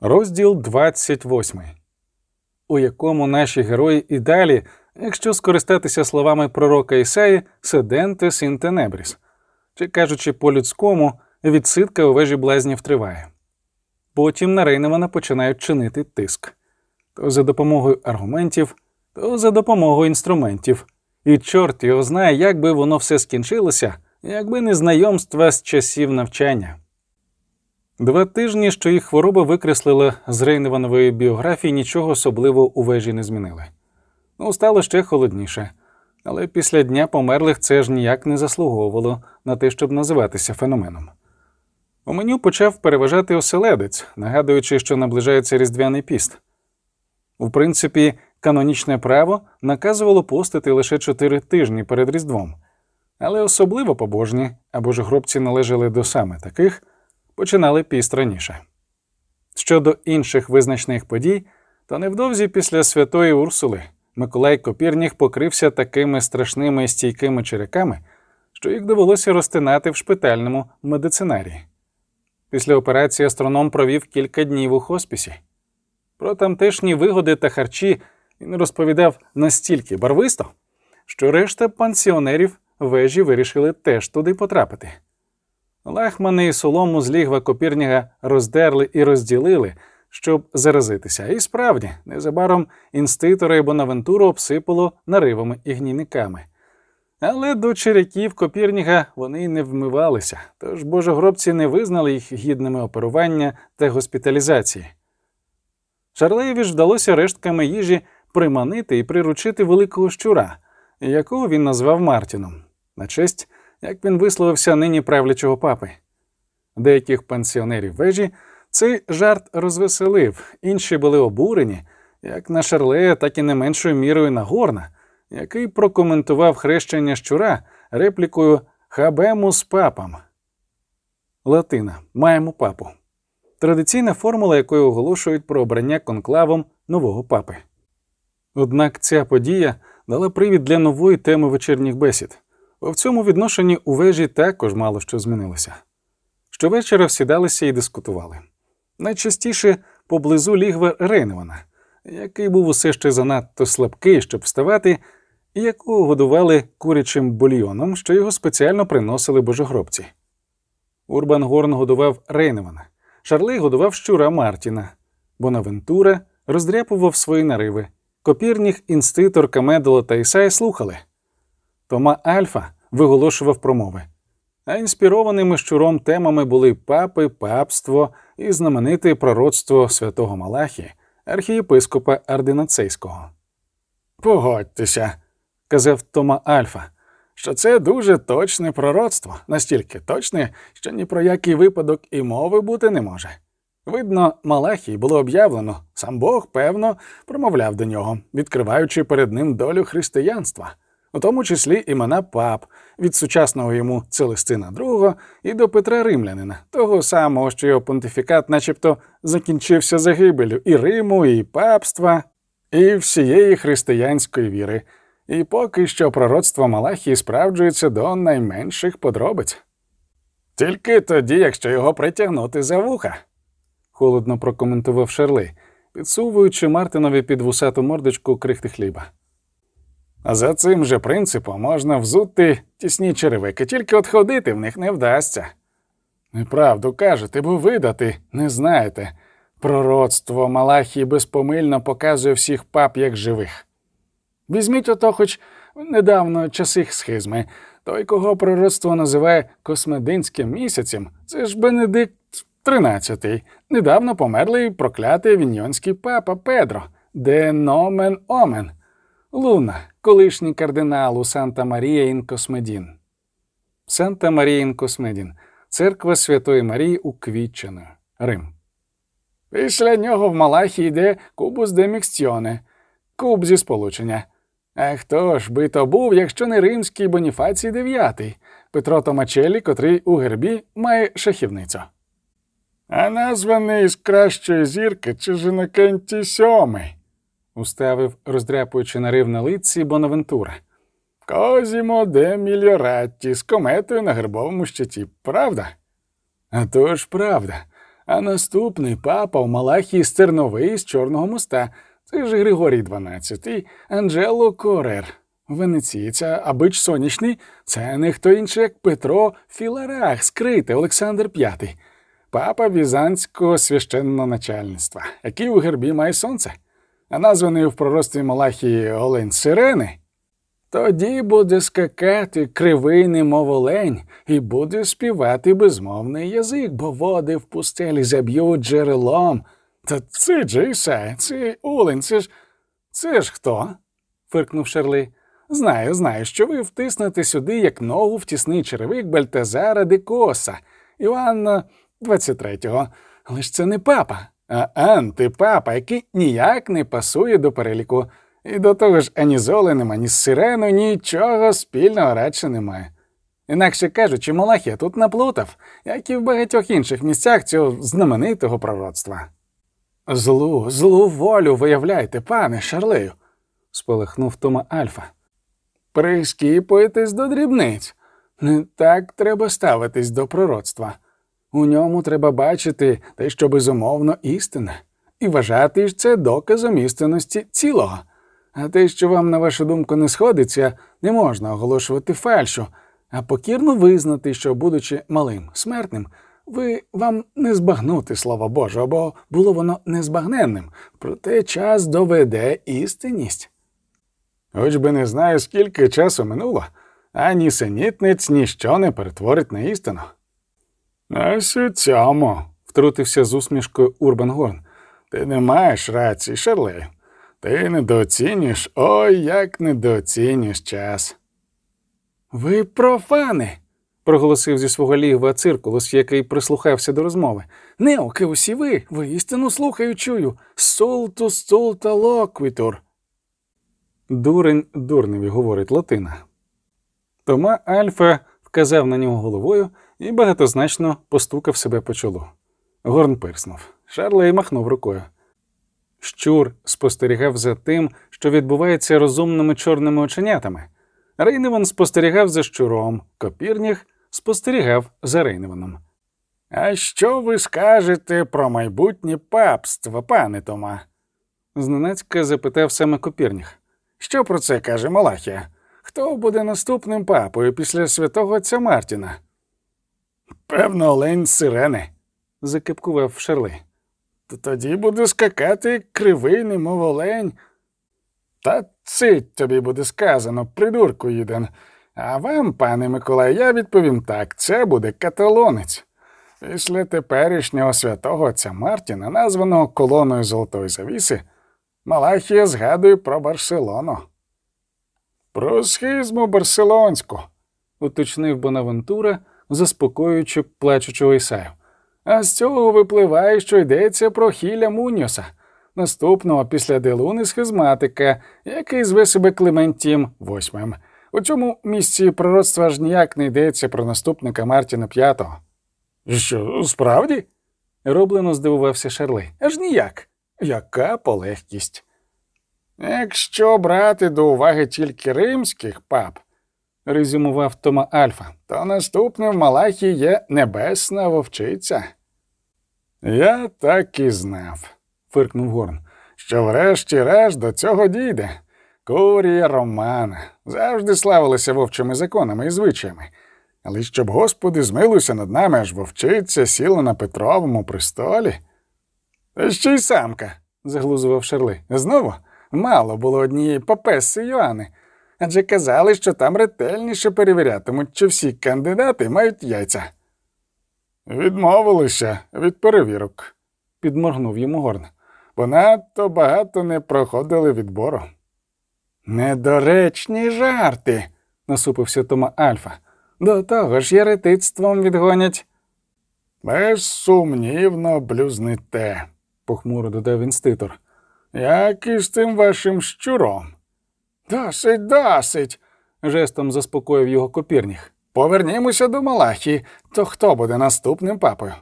Розділ 28, у якому наші герої і далі, якщо скористатися словами пророка Ісаї, седентес інтенебріс, чи кажучи по-людському, відсидка у вежі блазнів триває. Потім на Рейневана починають чинити тиск то за допомогою аргументів, то за допомогою інструментів. І чорт його знає, як би воно все скінчилося, якби не знайомства з часів навчання. Два тижні, що їх хвороба викреслила з Рейневанової біографії, нічого особливого у вежі не змінили. Ну, стало ще холодніше, але після дня померлих це ж ніяк не заслуговувало на те, щоб називатися феноменом. У меню почав переважати оселедець, нагадуючи, що наближається різдвяний піст. У принципі, канонічне право наказувало постити лише чотири тижні перед Різдвом, але особливо побожні або ж гробці належали до саме таких, починали піст раніше. Щодо інших визначних подій, то невдовзі після святої Урсули Миколай Копірніх покрився такими страшними стійкими череками, що їх довелося розтинати в шпитальному медицинарії. Після операції астроном провів кілька днів у хоспісі. Про тамтешні вигоди та харчі він розповідав настільки барвисто, що решта пансіонерів вежі вирішили теж туди потрапити. Лахмани і солому з лігва Копірніга роздерли і розділили, щоб заразитися. І справді, незабаром інститори Бонавентуру обсипало наривами і гнійниками. Але до черяків Копірніга вони й не вмивалися, тож божогробці не визнали їх гідними оперування та госпіталізації. Шарлеєві ж вдалося рештками їжі приманити і приручити великого щура, якого він назвав Мартіном, на честь, як він висловився нині правлячого папи. Деяких пенсіонерів вежі цей жарт розвеселив, інші були обурені, як на Шарлея, так і не меншою мірою на Горна, який прокоментував хрещення щура реплікою Хабемус папам. Латина маємо папу традиційна формула, якою оголошують про обрання конклавом нового папи. Однак ця подія дала привід для нової теми вечірніх бесід, в цьому відношенні у вежі також мало що змінилося. Щовечора всідалися і дискутували. Найчастіше поблизу лігва Рейневана, який був усе ще занадто слабкий, щоб вставати, і якого годували курячим бульйоном, що його спеціально приносили божогробці. Урбан Горн годував Рейневана, Шарлей годував щура Мартіна, Бонавентура роздряпував свої нариви. Копірніх, інститор, Камедоло та Ісай слухали. Тома Альфа виголошував промови. А інспірованими щуром темами були папи, папство і знамените пророцтво святого Малахі, архієпископа Ардинацейського. Погодьтеся, казав Тома Альфа, що це дуже точне пророцтво, настільки точне, що ні про який випадок і мови бути не може. Видно, Малахій було об'явлено, сам Бог, певно, промовляв до нього, відкриваючи перед ним долю християнства, у тому числі імена пап, від сучасного йому Целестина II і до Петра Римлянина, того самого, що його понтифікат, начебто, закінчився загибелю і Риму, і папства, і всієї християнської віри. І поки що пророцтво Малахії справджується до найменших подробиць. Тільки тоді, якщо його притягнути за вуха, холодно прокоментував Шерли, підсовуючи Мартинові під вусату мордочку крихти хліба. За цим же принципом можна взути тісні черевики, тільки от ходити в них не вдасться. Неправду кажете, бо видати не знаєте. Пророцтво Малахії безпомильно показує всіх пап як живих. Візьміть ото хоч недавно часи схизми, той, кого пророцтво називає космединським місяцем, це ж Бенедикт XIII, недавно померлий проклятий віньйонський папа Педро, де Номен Омен, Луна, колишній кардинал у Санта Марія ін Космедін. Санта Марія ін Космедін, церква Святої Марії у Квітчино, Рим. Після нього в Малахі йде Кубус де Мікстіоне, куб зі сполучення. А хто ж би то був, якщо не римський Боніфацій IX, Петро Томачелі, котрий у гербі має шахівницю. А названий з кращої зірки чи Жінокенті сьомий, уставив, роздряпуючи нарив на лиці Бонавентура. Козімо де мільоратті з кометою на гербовому щиті, правда? А то ж правда. А наступний папа в Малахії Стерновий з Чорного моста. Це ж Григорій XII, Анджело Корер. Венеційця, а бич сонячний це не хто інший, як Петро Філарах, скрите Олександр V, папа Візантського священного начальництва, який у гербі має сонце, а названий в пророцтві Малахії Олень Сирени. Тоді буде скакати кривий немов олень, і буде співати безмовний язик, бо води в пустелі заб'ють джерелом. Та це же Ісая, це олень, це ж. це ж хто? фиркнув Шерли. Знаю, знаю, що ви втиснете сюди як ногу в тісний черевик Бальтазара де Коса, Іоанна 23-го. Але ж це не папа, а антипапа, який ніяк не пасує до переліку. І до того ж ані з Оленем, ані з Сиреною нічого спільного радше немає. Інакше кажучи, Малахія тут наплутав, як і в багатьох інших місцях цього знаменитого пророцтва. Злу, злу волю виявляйте, пане Шарлею, сполихнув Тома Альфа. Прискіпуєтесь до дрібниць. Не так треба ставитись до пророцтва. У ньому треба бачити те, що безумовно істина, і вважати ж це доказом істинності цілого. А те, що вам, на вашу думку, не сходиться, не можна оголошувати фальшу, а покірно визнати, що, будучи малим смертним, ви вам не збагнути слова Божого, бо було воно незбагненним, проте час доведе істинність. Хоч би не знаю, скільки часу минуло, а ні синітниць ніщо не перетворить на істину. Ось цьому, втрутився з усмішкою Урбан Горн. Ти не маєш рації, Шерлею. Ти недооцінюєш, ой, як недооцінюєш час. Ви профани. проголосив зі свого лігва циркулус, який прислухався до розмови. Неоки усі ви, ви істину слухаю, чую. Солту стулта локвітур. Дурень дурневі говорить Латина. Тома Альфа вказав на нього головою і багатозначно постукав себе по чолу. Горн пирснув. Шарлей махнув рукою. Щур спостерігав за тим, що відбувається розумними чорними оченятами. Рейневан спостерігав за щуром, Копірніх спостерігав за Рейневаном. А що ви скажете про майбутнє папство, пане Тома? зненацька запитав саме Копірніх. Що про це каже Малахія? Хто буде наступним папою після святого отця Мартіна? Певно, олень сирени, закипкував Шерли. То тоді буде скакати кривий, немов олень. Та цить тобі буде сказано, придурку їден. А вам, пане Миколай, я відповім так: це буде каталонець. Після теперішнього святого отця Мартіна, названого колоною Золотої Завіси, Малахія згадує про Барселону. Про схизму барселонську, уточнив Бонавентура, заспокоюючи плачучого Ісаю. А з цього випливає, що йдеться про хіля Муньоса, наступного після Делуни схизматика, який зве себе Клементім восьмим. У цьому місці пророцтва аж ніяк не йдеться про наступника Мартіна П'ятого. Що, справді? роблено здивувався Шарли. Аж ніяк. Яка полегкість. Якщо брати до уваги тільки римських пап, резюмував Тома Альфа, то наступним в Малахі є небесна вовчиця. Я так і знав, фиркнув Горн, що врешті-решт до цього дійде. Курія Романа завжди славилися вовчими законами і звичаями. Але щоб Господи змилився над нами, аж вовчиця сіла на Петровому престолі. Та ще й самка, заглузував Шерли. Знову мало було однієї попеси Йоанни, адже казали, що там ретельніше перевірятимуть, чи всі кандидати мають яйця. Відмовилися від перевірок, підморгнув йому Горн, бо надто багато не проходили відбору. Недоречні жарти, насупився Тома Альфа. До того ж єретицтвом відгонять. Безсумнівно блюзнете, похмуро додав інститор. Як і з тим вашим щуром. Досить, досить, жестом заспокоїв його Копірніх. Повернімося до Малахії, то хто буде наступним папою?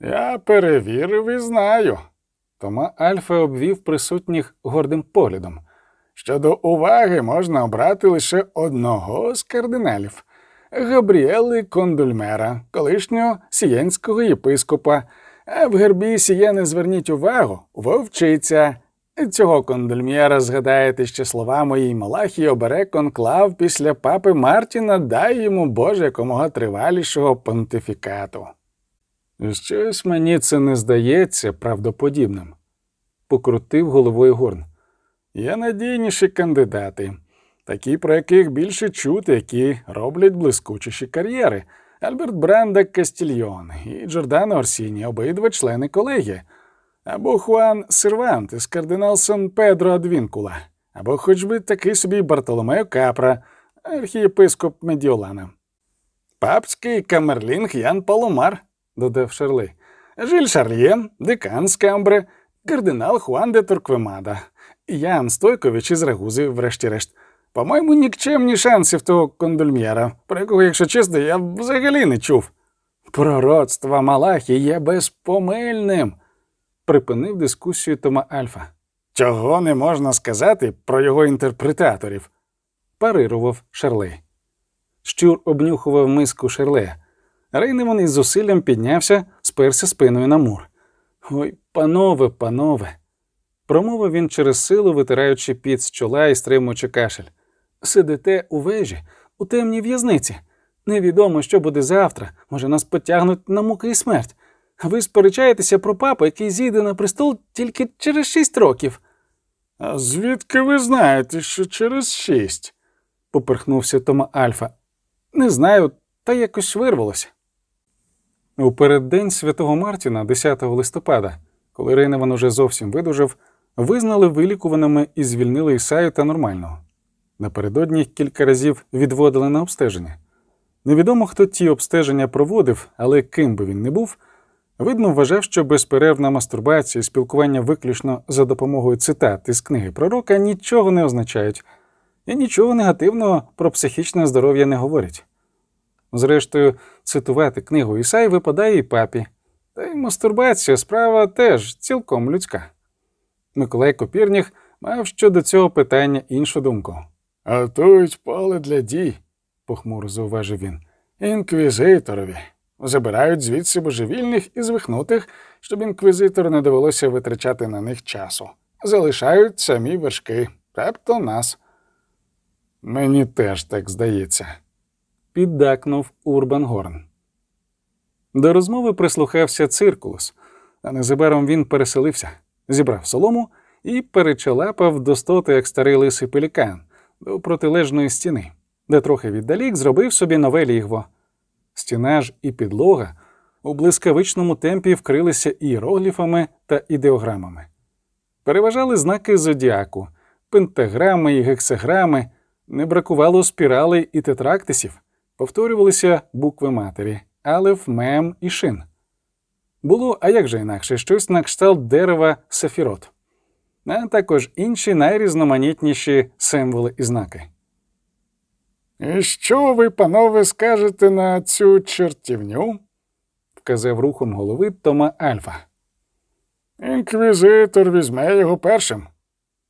Я перевірив і знаю. Тома Альфа обвів присутніх гордим поглядом. Щодо уваги можна обрати лише одного з кардиналів Габріели Кондульмера, колишнього сієнського єпископа, а в гербі сіє зверніть увагу, вовчиця. Цього кондольм'єра згадаєте ще слова моїй Малахії обере конклав після папи Мартіна, дай йому Боже якомога тривалішого понтифікату. Щось мені це не здається правдоподібним, покрутив головою Горн. Є надійніші кандидати, такі, про яких більше чути, які роблять блискучіші кар'єри. Альберт Бранда Кастільйон і Джордано Орсіні, обидва члени колегії, або Хуан Сервантес, кардинал Сан Педро Адвінкула, або хоч би такий собі Бартоломео Капра, архієпископ Медіолана. Папський камерлінг Ян Паломар, додав Шарли, Жиль Шарлє, декан з Камбре, кардинал Хуан де Торквемада, Ян Стойкович із Рагузи, врешті-решт. По-моєму, нікчемні шанси в того кондольм'єра, про якого, якщо чесно, я взагалі не чув. Пророцтво Малахі є безпомильним, припинив дискусію Тома Альфа. Чого не можна сказати про його інтерпретаторів? парирував Шарлей. Щур обнюхував миску Шерлея. Рейневан із зусиллям піднявся, сперся спиною на мур. Ой, панове, панове. Промовив він через силу, витираючи під з чола і стримуючи кашель. Сидите у вежі, у темній в'язниці. Невідомо, що буде завтра, може, нас потягнуть на муки і смерть. А ви сперечаєтеся про папу, який зійде на престол тільки через шість років. А звідки ви знаєте, що через шість? поперхнувся Тома Альфа. Не знаю, та якось вирвалося. У переддень святого Мартіна, 10 листопада, коли Рейневан уже зовсім видужав, визнали вилікуваними і звільнили Ісаю та нормального. Напередодні їх кілька разів відводили на обстеження. Невідомо, хто ті обстеження проводив, але ким би він не був, видно, вважав, що безперервна мастурбація і спілкування виключно за допомогою цитат із книги пророка нічого не означають, і нічого негативного про психічне здоров'я не говорять. Зрештою, цитувати книгу Ісаї випадає і папі, та й мастурбація справа теж цілком людська. Миколай Копірніх мав щодо цього питання іншу думку. Готують поле для дій, похмуро зауважив він. Інквізиторові. Забирають звідси божевільних і звихнутих, щоб інквізитору не довелося витрачати на них часу. Залишають самі вершки, тобто нас. Мені теж так здається, піддакнув Урбан Горн. До розмови прислухався циркулус, а незабаром він переселився, зібрав солому і перечелапав до стоти, як старий лисий пелікан, до протилежної стіни, де трохи віддалік зробив собі нове лігво. Стіна ж і підлога у блискавичному темпі вкрилися іерогліфами та ідеограмами. Переважали знаки зодіаку, пентаграми і гексаграми, не бракувало спіралей і тетрактисів, повторювалися букви матері, алеф, мем і шин. Було, а як же інакше, щось на кшталт дерева сафірот, а також інші найрізноманітніші символи і знаки. І що ви, панове, скажете на цю чертівню? вказав рухом голови Тома Альфа. Інквізитор візьме його першим.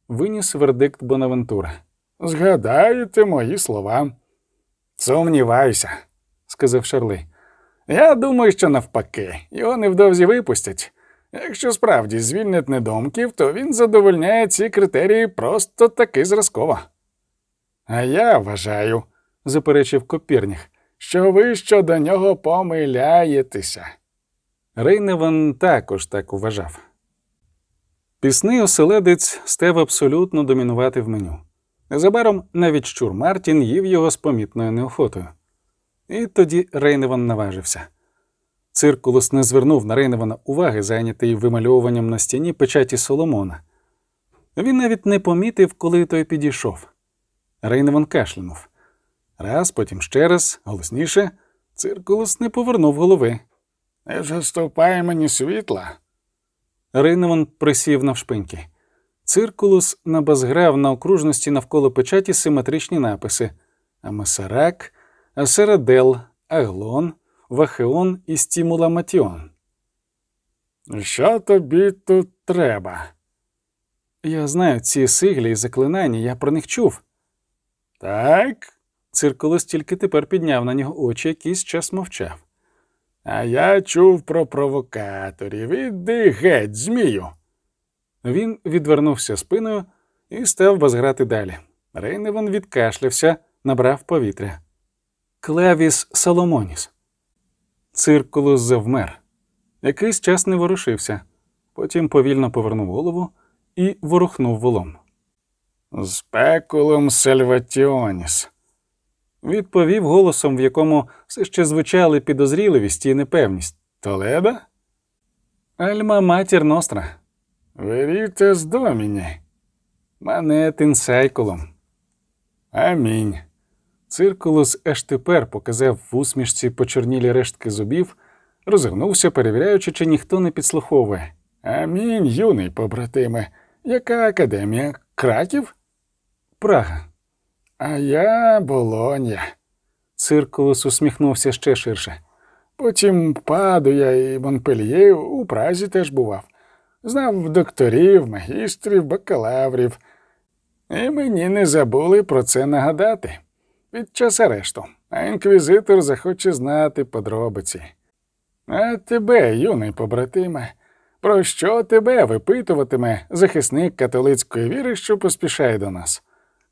Виніс вердикт Бонавентура. Згадаєте мої слова. Сумніваюся, сказав Шарли. Я думаю, що навпаки, його невдовзі випустять. Якщо справді звільнять недомків, то він задовольняє ці критерії просто таки зразково. А я вважаю, заперечив Копірніх, що ви щодо нього помиляєтеся. Рейневан також так вважав. Пісний оселедець став абсолютно домінувати в меню. Незабаром навіть щур Мартін їв його з помітною неохотою. І тоді Рейневан наважився. Циркулус не звернув на Рейневана уваги, зайнятий вимальовуванням на стіні печаті Соломона. Він навіть не помітив, коли той підійшов. Рейневан кашлянув. Раз, потім ще раз, голосніше, циркулус не повернув голови. Не заступає мені світла. Рейневан присів навшпиньки. Циркулус набазграв на окружності навколо печаті симетричні написи Амасарак, Асерадел, Аглон, Вахеон і Стімуламатіон. Що тобі тут треба? Я знаю ці сиглі і заклинання, я про них чув. Так? Циркулус тільки тепер підняв на нього очі, якийсь час мовчав. А я чув про провокаторів. Іди геть, змію. Він відвернувся спиною і став базграти далі. Рейневан відкашлявся, набрав повітря. Клавіс Соломоніс. Циркулус завмер. Якийсь час не ворушився, потім повільно повернув голову і ворухнув волом. Спекулум сальватіоніс. Відповів голосом, в якому все ще звучали підозріливість і непевність. Толеда? Альма матір ностра. Верітес доміні. Манет інсайкулом. Амінь. Циркулус аж тепер показав в усмішці почорнілі рештки зубів, розвернувся, перевіряючи, чи ніхто не підслуховує. Амінь, юний побратиме. Яка академія? Краків? Прага. А я Болонья. Циркулус усміхнувся ще ширше. Потім Падуя і Монпельє у Празі теж бував. Знав докторів, магістрів, бакалаврів. І мені не забули про це нагадати під час арешту, а інквізитор захоче знати подробиці. А тебе, юний побратиме, про що тебе випитуватиме захисник католицької віри, що поспішає до нас?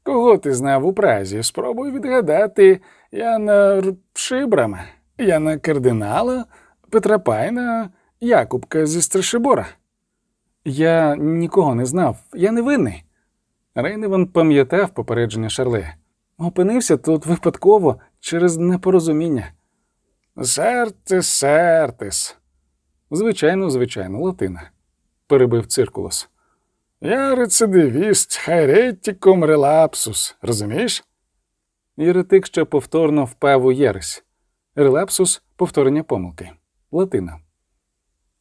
Кого ти знав у Празі? Спробуй відгадати Яна Шибрама, Яна Кардинала, Петра Пайна, Якубка зі Страшибора. Я нікого не знав, я не винний. Рейневан пам'ятав попередження Шарле. Опинився тут випадково через непорозуміння. Сертис, сертис. Звичайно, звичайно, латина, перебив циркулус. Я рецидивіст, хайретікум релапсус, розумієш? Єретик ще повторно впав у єресь. Релапсус повторення помилки. Латина.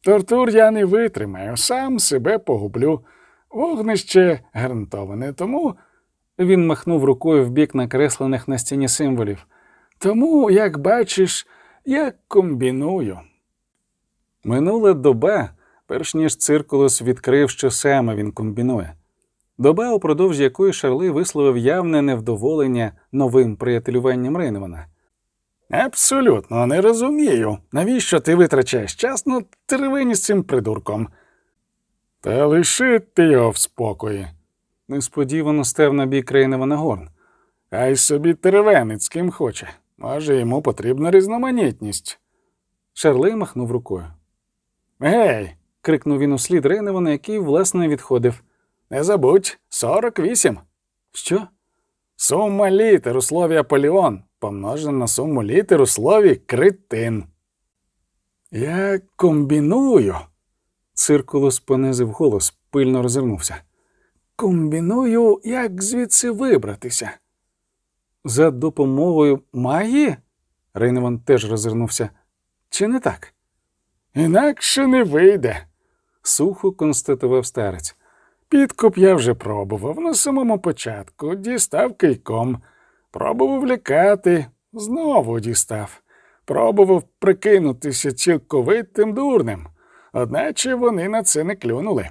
Тортур я не витримаю, сам себе погублю. Вогнище гарантоване, тому, Він махнув рукою в бік накреслених на стіні символів. тому, як бачиш, я комбіную. Минула доба, перш ніж циркулус відкрив, що саме він комбінує. Доба, упродовж якої Шарли висловив явне невдоволення новим приятелюванням Рейневана. Абсолютно не розумію, навіщо ти витрачаєш час на теревені з цим придурком. Та лиши ти його в спокої. Несподівано став на бік Рейневана Горн. Хай собі теревенить з ким хоче. Може, йому потрібна різноманітність. Шарли махнув рукою. Гей, Крикнув він услід Рейневана, який, власне, відходив. не забудь, 48. Що? Сума літер у слові Аполіон помножена на суму літер у слові критин. Я комбіную. Циркулус понизив голос, пильно розвернувся. Комбіную, як звідси вибратися. За допомогою магії? Рейневан теж розвернувся. Чи не так? Інакше не вийде. Сухо констатував старець. Підкуп я вже пробував на самому початку, дістав кийком, пробував лякати, знову дістав, пробував прикинутися цілковитим дурним, одначе вони на це не клюнули.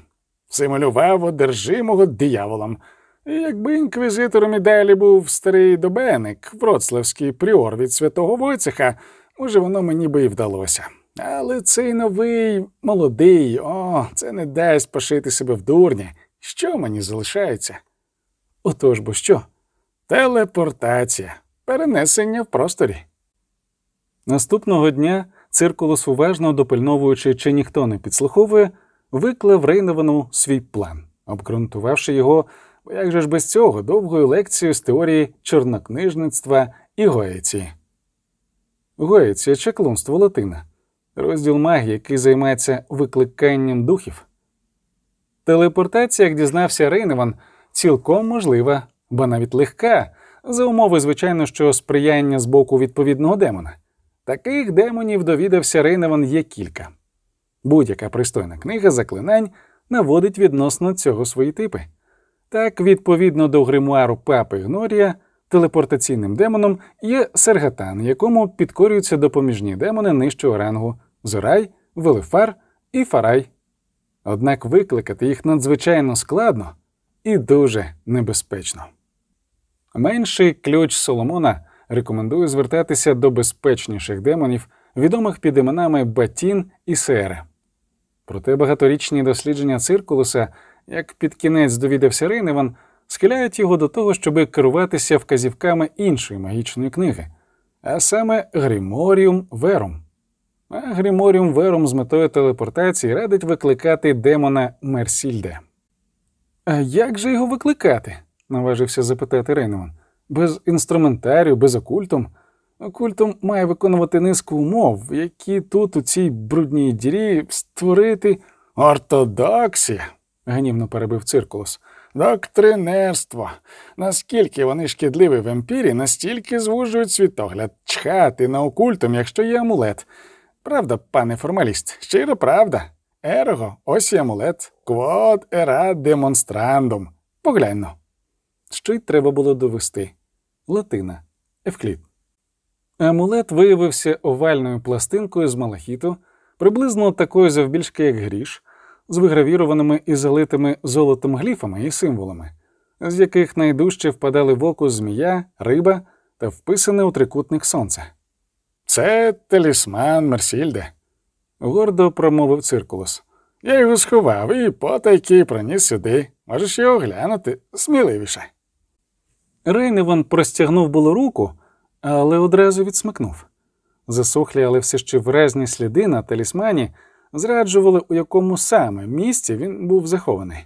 Симулював одержимого дияволом. І якби інквізитором і далі був старий добеник, вроцлавський пріор від святого Войцеха, може, воно мені би і вдалося. Але цей новий молодий, о, це не дасть пошити себе в дурні. Що мені залишається? Отож бо що? Телепортація, перенесення в просторі. Наступного дня циркулус, уважно допильновуючи, чи ніхто не підслуховує, виклав Рейневану свій план, обґрунтувавши його, бо як же ж без цього, довгою лекцією з теорії чорнокнижництва і гоєції. Гоєція чаклунство латина, розділ магії, який займається викликанням духів. Телепортація, як дізнався Рейневан, цілком можлива, бо навіть легка, за умови, звичайно, що сприяння з боку відповідного демона. Таких демонів довідався Рейневан є кілька. Будь-яка пристойна книга заклинань наводить відносно цього свої типи. Так, відповідно до гримуару папи Гнорія, телепортаційним демоном є Сергатан, якому підкорюються допоміжні демони нижчого рангу Зорай, Велифар і Фарай. Однак викликати їх надзвичайно складно і дуже небезпечно. Менший ключ Соломона рекомендує звертатися до безпечніших демонів, відомих під іменами Батін і Сера. Проте багаторічні дослідження циркулуса, як під кінець довідався Рейневан, схиляють його до того, щоб керуватися вказівками іншої магічної книги, а саме Grimorium Verum. А Grimorium Verum з метою телепортації радить викликати демона Мерсільде. А як же його викликати? наважився запитати Рейневан. Без інструментарію, без occultum. Occultum має виконувати низку умов, які тут, у цій брудній дірі, створити ортодоксія, гнівно перебив циркулус. Доктринерство. Наскільки вони шкідливі в емпірі, настільки звужують світогляд, чхати на окультум, якщо є амулет. Правда, пане формаліст, щиро правда. Ерго, ось і амулет, квод ера демонстрандум. Погляньно. Що й треба було довести. Латина. Евклід. Амулет виявився овальною пластинкою з малахіту, приблизно такою завбільшки, як гріш, з вигравірованими і залитими золотом гліфами і символами, з яких найдужче впадали в око змія, риба та вписане у трикутник сонце. Це талісман Мерсільде, гордо промовив циркулус. Я його сховав і потайки приніс сюди. Можеш його глянути сміливіше. Рейневан простягнув було руку, але одразу відсмикнув. Засохлі, але все ще вразні сліди на талісмані зраджували, у якому саме місці він був захований.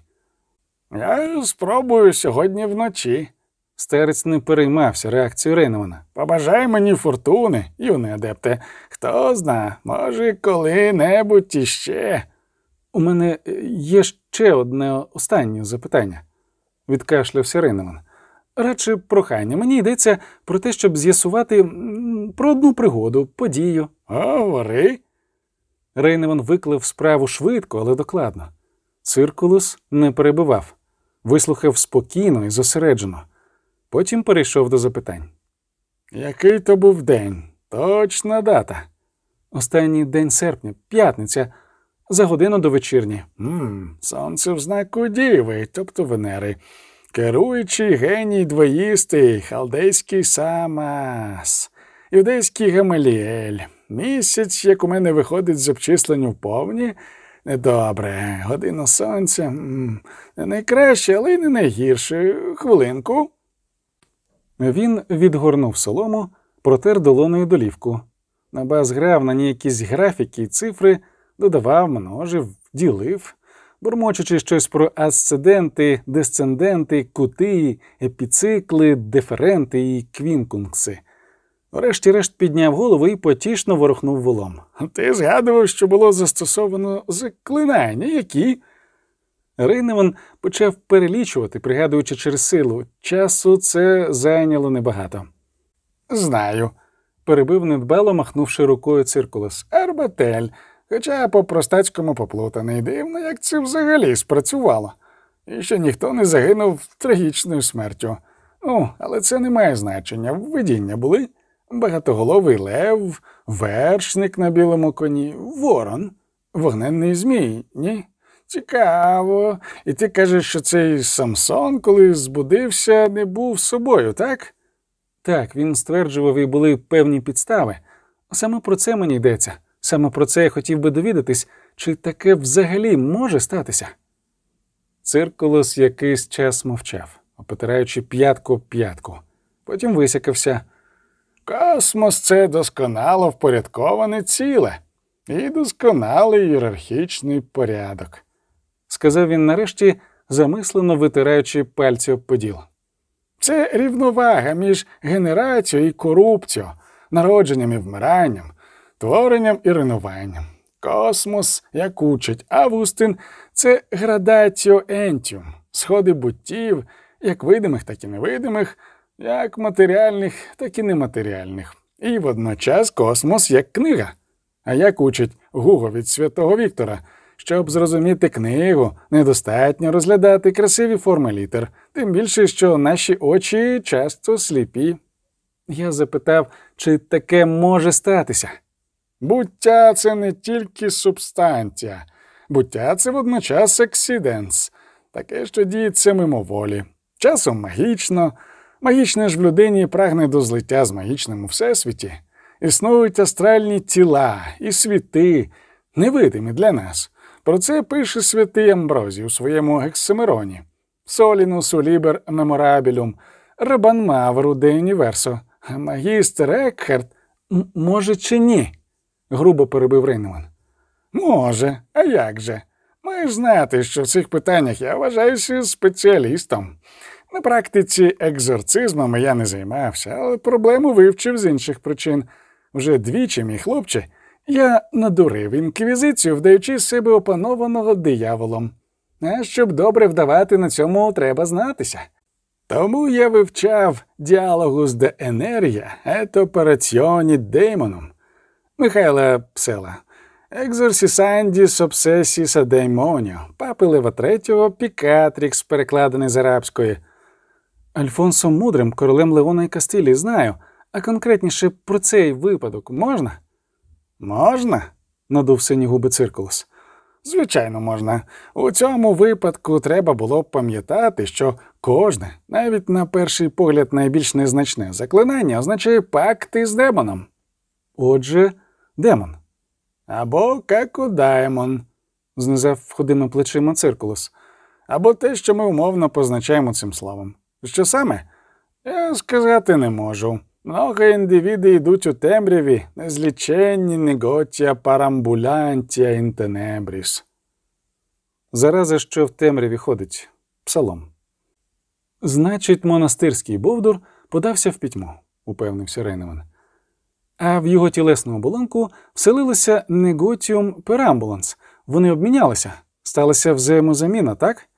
Я спробую сьогодні вночі. Старець не переймався реакцією Рейневана. Побажай мені фортуни, юний адепте. Хто зна, може, коли-небудь іще. У мене є ще одне останнє запитання, відкашлявся Рейневан. Радше прохання. Мені йдеться про те, щоб з'ясувати про одну пригоду, подію. Говори. Рейневан виклав справу швидко, але докладно. Циркулус не перебивав, вислухав спокійно і зосереджено. Потім перейшов до запитань. Який то був день? Точна дата. Останній день серпня, п'ятниця, за годину до вечірні. Мм, сонце в знаку Діви, тобто Венери. Керуючий геній двоїстий, халдейський Самас, юдейський Гамаліель. Місяць, як у мене виходить з обчисленню вповні. Недобре, година сонця. Не найкраще, але й не найгірше. Хвилинку. Він відгорнув солому, протер долоною долівку. Набаз грав на ній якісь графіки й цифри, додавав, множив, ділив, бурмочучи щось про асценденти, десценденти, кути, епіцикли, деференти і квінкункси. Врешті-решт підняв голову і потішно ворухнув волом. Ти згадував, що було застосовано заклинання, які. Рейневан почав перелічувати, пригадуючи через силу. Часу це зайняло небагато. Знаю, перебив недбало, махнувши рукою циркулос. Ербетель, хоча по простацькому поплутаний. Дивно, як це взагалі спрацювало. І що ніхто не загинув трагічною смертю. Ну, але це не має значення. Видіння були багатоголовий лев, вершник на білому коні, ворон, вогненний змій, ні? Цікаво. І ти кажеш, що цей Самсон, коли збудився, не був собою, так? Так, він стверджував, і були певні підстави. Саме про це мені йдеться. Саме про це я хотів би довідатись, чи таке взагалі може статися. Циркулос якийсь час мовчав, опотираючи п'ятку п'ятку. Потім висякався. Космос це досконало впорядковане ціле і досконалий ієрархічний порядок, сказав він нарешті, замислено витираючи пальці об поділ. Це рівновага між генерацією і корупцією, народженням і вмиранням, творенням і руйнуванням. Космос, як учить Августин, це градаціо ентіум, сходи буттів, як видимих, так і невидимих, як матеріальних, так і нематеріальних. І водночас космос як книга. А як учить Гуго від святого Віктора, щоб зрозуміти книгу, недостатньо розглядати красиві форми літер, тим більше, що наші очі часто сліпі. Я запитав, чи таке може статися. Буття це не тільки субстанція, буття це водночас ексіденс, таке, що діється мимоволі. Часом магічно, магічне ж в людині прагне до злиття з магічним у всесвіті, Існують астральні тіла і світи, невидимі для нас. Про це пише святий Амброзій у своєму гексимероні. Солінус улібер меморабілюм, Рабан Мавру де Універсо, магістр Екхарт. Може, чи ні? грубо перебив Рейнеман. Може, а як же? Маєш знати, що в цих питаннях я вважаюся спеціалістом. На практиці екзорцизмами я не займався, але проблему вивчив з інших причин. Вже двічі, мій хлопче, я надурив інквізицію, вдаючи себе опанованого дияволом. А щоб добре вдавати на цьому, треба знатися. Тому я вивчав діалогус де енергія ет операціоні деймоном. Михайла Псела. Екзорсісандіс обсесіс деймоніо, папи Лева III, Пікатрікс, перекладений з арабської. Альфонсом Мудрим, королем Леона і Кастилії, знаю, а конкретніше про цей випадок можна? Можна? надув сині губи циркулос. Звичайно, можна. У цьому випадку треба було б пам'ятати, що кожне, навіть на перший погляд найбільш незначне заклинання означає пакти з демоном. Отже, демон, Або какодаемон, знизав худими плечима циркулос. або те, що ми умовно позначаємо цим словом. Що саме? Я сказати не можу. Много індивіди йдуть у темряві, незліченні неготія парамбулянтія інтенебріс. Зараза, що в темряві ходить псалом. Значить, монастирський Бовдур подався в пітьму, упевнився Рейнеман. А в його тілесну оболонку вселилося неготіум перамбуланс. Вони обмінялися, сталася взаємозаміна, так?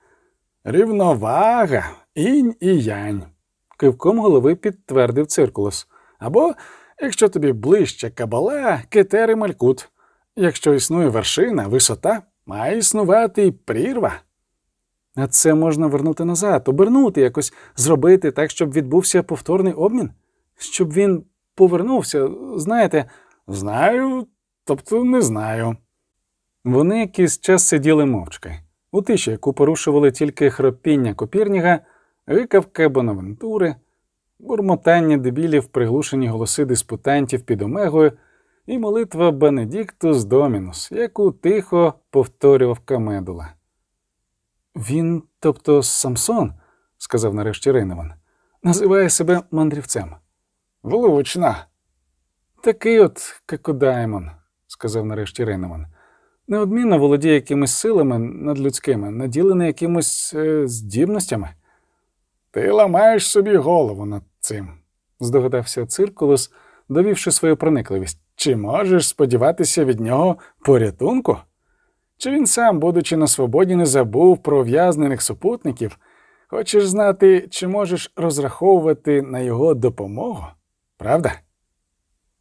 Рівновага, інь і янь. Кивком голови підтвердив циркулос. Або, якщо тобі ближче кабала, кетер і малькут. Якщо існує вершина, висота, має існувати і прірва. А це можна вернути назад, обернути, якось зробити так, щоб відбувся повторний обмін, щоб він повернувся, знаєте, Знаю, тобто не знаю. Вони якийсь час сиділи мовчки, у тиші, яку порушували тільки хропіння Копірніга, гикавка Бонавентури, бурмотання дебілів, приглушені голоси диспутантів під омегою і молитва Бенедіктус Домінус, яку тихо повторював Камедула. Він, тобто Самсон, сказав нарешті Рейневан, називає себе мандрівцем. Влучно. Такий от Какодаймон, сказав нарешті Рейнеман. Неодмінно володіє якимись силами надлюдськими, наділений якимось е, здібностями, Ти ламаєш собі голову над цим. здогадався циркулос, довівши свою проникливість. Чи можеш сподіватися від нього порятунку? Чи він сам, будучи на свободі, не забув про ув'язнених супутників? Хочеш знати, чи можеш розраховувати на його допомогу? Правда?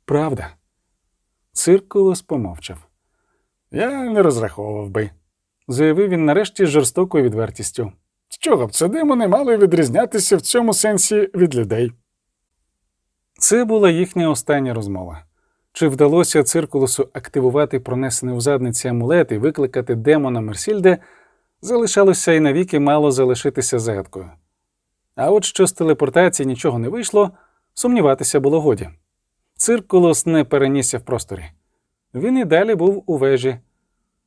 Правда. Циркулос помовчав. Я не розраховував би. Заявив він нарешті з жорстокою відвертістю. З чого б це демони мали відрізнятися в цьому сенсі від людей? Це була їхня остання розмова. Чи вдалося циркулосу активувати пронесений у задниці амулет і викликати демона Мерсільде, залишалося і навіки мало залишитися загадкою. А от що з телепортації нічого не вийшло, сумніватися було годі. Циркулос не перенісся в просторі. Він і далі був у вежі,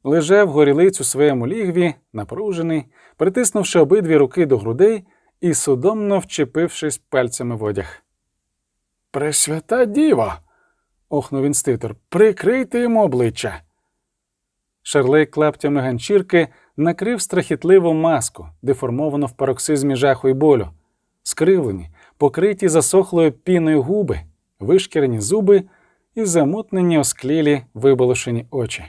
лежав горілиць у своєму лігві, напружений, притиснувши обидві руки до грудей і судомно вчепившись пальцями в одяг. Пресвята діво! охнув інститор. Прикрийте йому обличчя. Шарлей клаптями ганчірки накрив страхітливу маску, деформовану в пароксизмі жаху й болю, скривлені, покриті засохлою піною губи, вишкірені зуби і замутнені осклілі виболошені очі.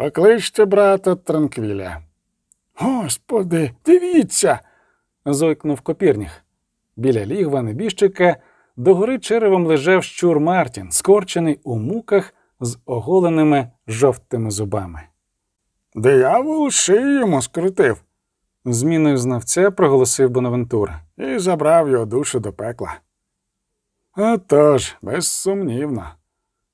Покличте брата Транквіля. Господи, дивіться. Зойкнув копірніг. Біля лігва небіжчика догори черевом лежав щур Мартін, скорчений у муках з оголеними жовтими зубами. Диявол шию йому скрутив Зміною знавця проголосив Бонавентура. і забрав його душу до пекла. А тож, безсумнівно,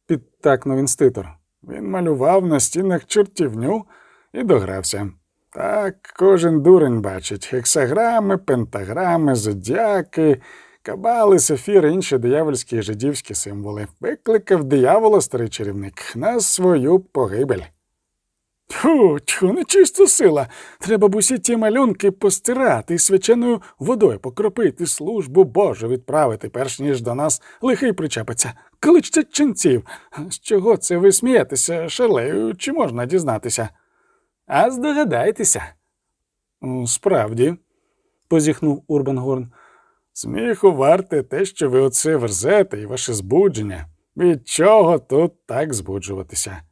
Підтакнув інститор. Він малював на стінах чортівню і догрався. Так кожен дурень бачить хексаграми, пентаграми, зодіаки, Кабали, сефір, інші диявольські і жидівські символи. Викликав диявола старий чарівник на свою погибель. Тьфу, тьфу, нечиста сила. Треба б усі ті малюнки постирати і свяченою водою покропити службу Божу відправити, перш ніж до нас лихий причепиться. Кличте ченців. З чого це ви смієтеся, шалею, чи можна дізнатися? А здогадайтеся. Справді, позіхнув Урбангорн. Сміху варте те, що ви оце верзете і ваше збудження. Від чого тут так збуджуватися?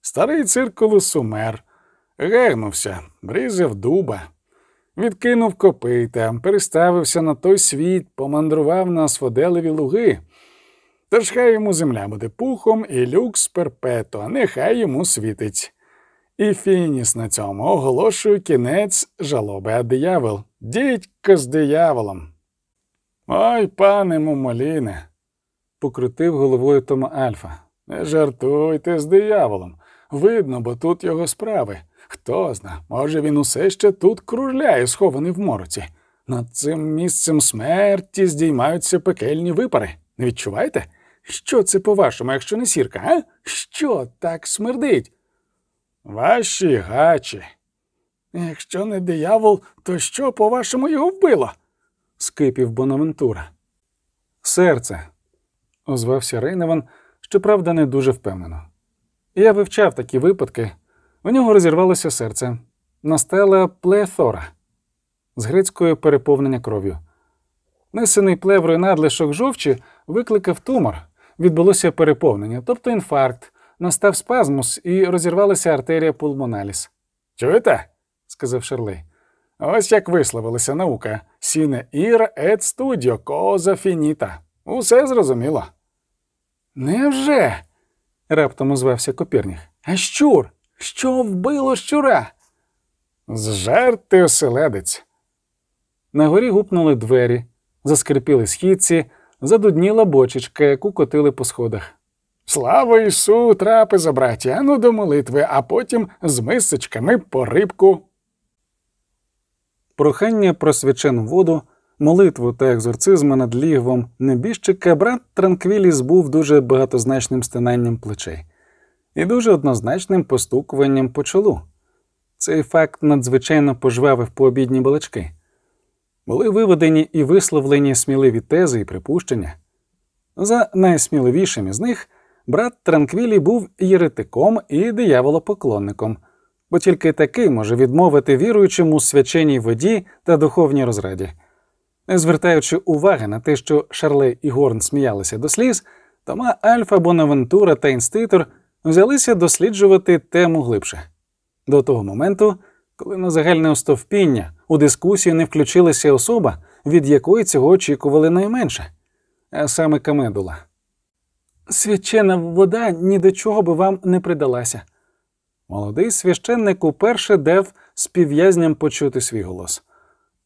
Старий циркулус умер, гегнувся, бризав дуба, відкинув копита, переставився на той світ, помандрував на своделеві луги. Тож хай йому земля буде пухом і люкс перпето, нехай йому світить. І фініс на цьому оголошую кінець жалоби, а диявол. Дідько з дияволом. Ой, пане Мумоліне, покрутив головою Тома Альфа. Не жартуйте з дияволом. Видно, бо тут його справи. Хто зна, може він усе ще тут кружляє, схований в мороці. Над цим місцем смерті здіймаються пекельні випари. Не відчуваєте? Що це по-вашому, якщо не сірка, а? Що так смердить? Ваші гачі. Якщо не диявол, то що, по-вашому, його вбило? скипів Бонавентура. Серце, озвався Рейневан, щоправда, не дуже впевнено. Я вивчав такі випадки. У нього розірвалося серце. Настала плеофора з грецькою переповнення кров'ю. Несений плеврою надлишок жовчі викликав тумор, відбулося переповнення, тобто інфаркт, настав спазмус і розірвалася артерія пулмоналіс. Чуєте? сказав Шерлей. Ось як висловилася наука. Сіне іра ет студіо коза фініта. Усе зрозуміло. Невже? раптом озвався Копірніх. А щур? Що вбило щура? Зжерти оселедець. На горі гупнули двері, заскрипіли східці, задудніла бочечка, яку котили по сходах. Слава Ісу, трапеза, браті, ану до молитви, а потім з мисочками по рибку. Прохання про свячену воду, молитву та екзорцизми над лігвом небіжчика брат Транквіліс був дуже багатозначним стинанням плечей і дуже однозначним постукуванням по чолу. Цей факт надзвичайно пожвавив пообідні балачки. Були виведені і висловлені сміливі тези і припущення. За найсміливішим із них брат Транквілі був єретиком і дияволопоклонником, бо тільки такий може відмовити віруючим у свяченій воді та духовній розраді. Не звертаючи уваги на те, що Шарлей і Горн сміялися до сліз, Тома Альфа, Бонавентура та Інститор взялися досліджувати тему глибше. До того моменту, коли на загальне остовпіння у дискусію не включилася особа, від якої цього очікували найменше, а саме Камедула. Свячена вода ні до чого би вам не придалася. Молодий священник уперше дав співв'язням почути свій голос.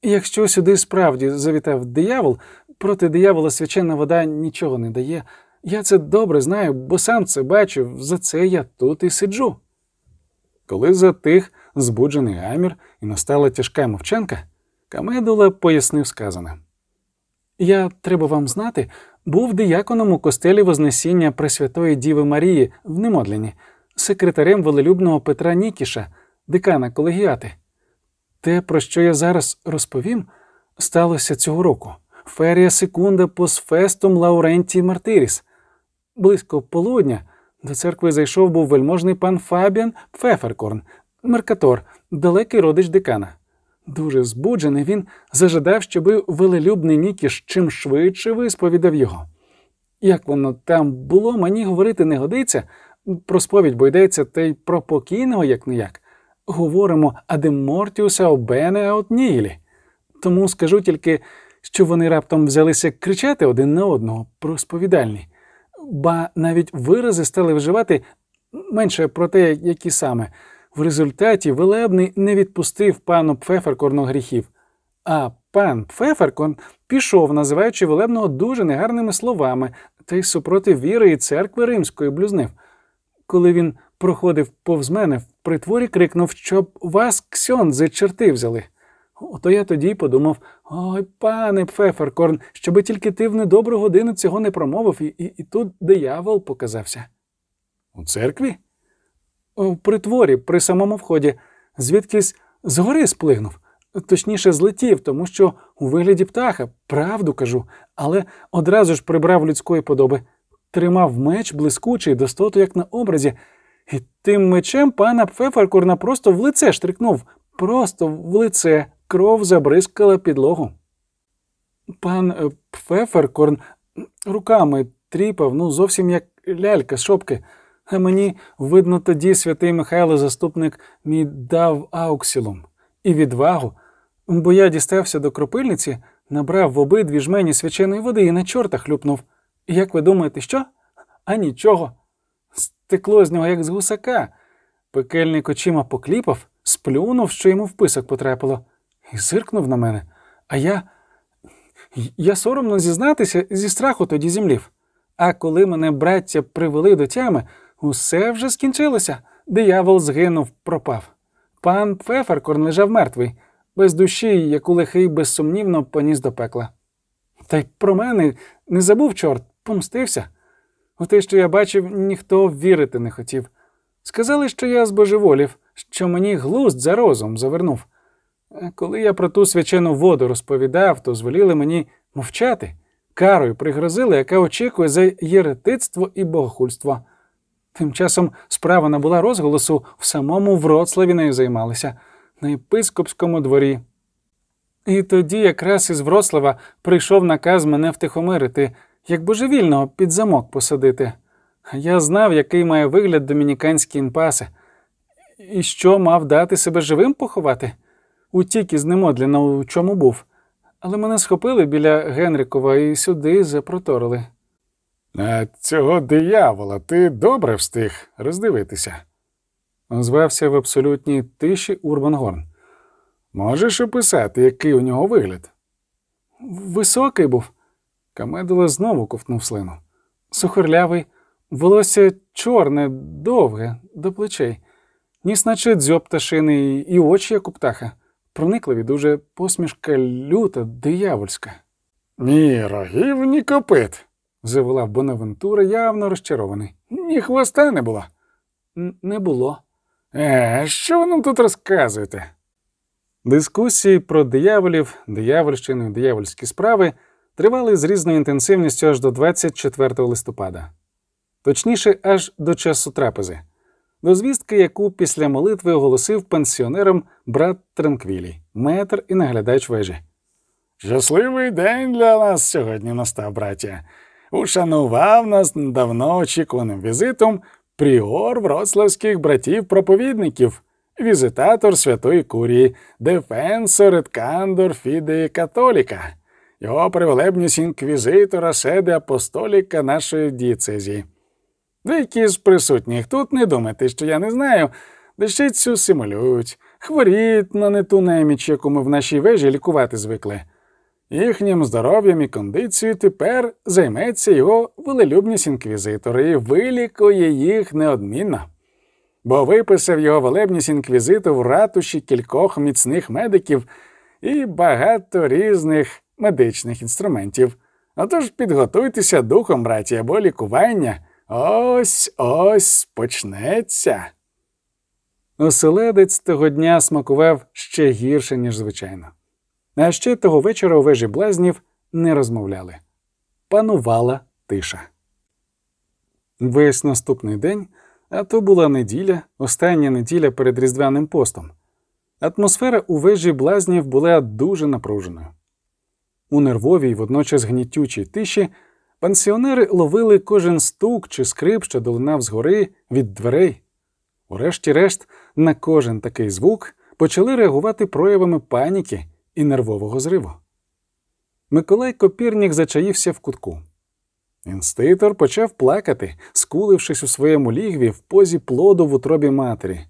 Якщо сюди справді завітав диявол, проти диявола свячена вода нічого не дає. Я це добре знаю, бо сам це бачив, за це я тут і сиджу. Коли затих збуджений гамір і настала тяжка мовчанка, Камедула пояснив сказане. Я, треба вам знати, був дияконом у костелі Вознесіння Пресвятої Діви Марії в Немодліні, секретарем волелюбного Петра Нікіша, декана колегіати. Те, про що я зараз розповім, сталося цього року. Ферія секунда постфестум Лаурентій Мартиріс. Близько полудня до церкви зайшов був вельможний пан Фабіан Пфеферкорн, mercator, далекий родич декана. Дуже збуджений він зажадав, щоби велелюбний Нікіш чим швидше висповідав його. Як воно там було, мені говорити не годиться, про сповідь бо йдеться та й про покійного як не як. Говоримо autem de mortuis aut bene aut nihil. Тому скажу тільки, що вони раптом взялися кричати один на одного про сповідальні, ба навіть вирази стали вживати менше про те, які саме. В результаті Велебний не відпустив пану Пфеферкорну гріхів, а пан Пфеферкорн пішов, називаючи Велебного дуже негарними словами та й супроти віри і церкви римської блюзнив. Коли він проходив повз мене в притворі, крикнув, щоб вас ксьондзи черти взяли. Ото я тоді й подумав: ой, пане Пфеферкорн, щоби тільки ти в недобру годину цього не промовив, і, і, і тут диявол показався. У церкві? В притворі, при самому вході, звідкись згори сплигнув, точніше, злетів, тому що у вигляді птаха, правду кажу, але одразу ж прибрав людської подоби, тримав меч блискучий, достоту, як на образі, і тим мечем пана Пфеферкорна просто в лице штрикнув, просто в лице кров забризкала підлогу. Пан е, Пфеферкорн руками тріпав, ну зовсім як лялька з шопки. А мені, видно, тоді святий Михайло заступник мій дав ауксілум і відвагу, бо я дістався до кропильниці, набрав в обидві жмені свяченої води і на чорта хлюпнув. Як ви думаєте, що? А нічого. Стекло з нього, як з гусака. Пекельник очима покліпав, сплюнув, що йому в писок потрапило, і зиркнув на мене. А я. Я соромно зізнатися зі страху тоді зімлів. А коли мене браття привели до тями, усе вже скінчилося. Диявол згинув, пропав. Пан Пфеферкорн лежав мертвий, без душі, яку лихий безсумнівно поніс до пекла. Та й про мене не забув чорт, помстився. У те, що я бачив, ніхто вірити не хотів. Сказали, що я збожеволів, що мені глузд за розум завернув. Коли я про ту свячену воду розповідав, то звеліли мені мовчати, карою пригрозили, яка очікує за єретицтво і богохульство. Тим часом справа набула розголосу в самому Вроцлаві нею займалися, на єпископському дворі. І тоді якраз із Вроцлава прийшов наказ мене втихомирити, як божевільного під замок посадити. Я знав, який має вигляд домініканські інпаси, і що мав дати себе живим поховати. Утік із немодліна, у чому був. Але мене схопили біля Генрикова і сюди запроторили. А цього диявола ти добре встиг роздивитися. Озвався в абсолютній тиші Урбан Горн. Можеш описати, який у нього вигляд? Високий був. Камедуло знову ковтнув слину. Сухорлявий, волосся чорне, довге, до плечей, ніс наче дзьоб пташини і очі, як у птаха. Проникливі, дуже посмішка люта, диявольська. Ні рогів, ні копит. Заволав Бонавентура, явно розчарований. Ні хвоста не було. Не було. Е, що ви нам тут розказуєте? Дискусії про дияволів, диявольщину диявольські справи тривали з різною інтенсивністю аж до 24 листопада, точніше, аж до часу трапези, до звістки, яку після молитви оголосив пенсіонерам брат Транквілі, метр і наглядач вежі. Щасливий день для нас сьогодні настав, браття. Ушанував нас давно очікуваним візитом пріор вроцлавських братів-проповідників, візитатор Святої Курії, дефенсор еткандор фідеї католіка, його привелебність інквізитора седи апостоліка нашої дієцезії. Деякі з присутніх тут не думайте, що я не знаю, дещицю симулюють, хворіють на не ту неміч, яку ми в нашій вежі лікувати звикли. Їхнім здоров'ям і кондицією тепер займеться його велелюбність інквізитор і вилікує їх неодмінно. Бо виписав його велебність інквізитор в ратуші кількох міцних медиків і багато різних медичних інструментів. Отож підготуйтеся духом, браті, бо лікування ось ось почнеться. Оселедець того дня смакував ще гірше, ніж звичайно. А ще того вечора у вежі блазнів не розмовляли. Панувала тиша. Весь наступний день, а то була неділя, остання неділя перед Різдвяним постом. Атмосфера у вежі блазнів була дуже напруженою. У нервовій, водночас гнітючій тиші пансіонери ловили кожен стук чи скрип, що долинав згори від дверей. Урешті-решт, на кожен такий звук почали реагувати проявами паніки і нервового зриву. Миколай Копірнік зачаївся в кутку. Інститор почав плакати, скулившись у своєму лігві в позі плоду в утробі матері.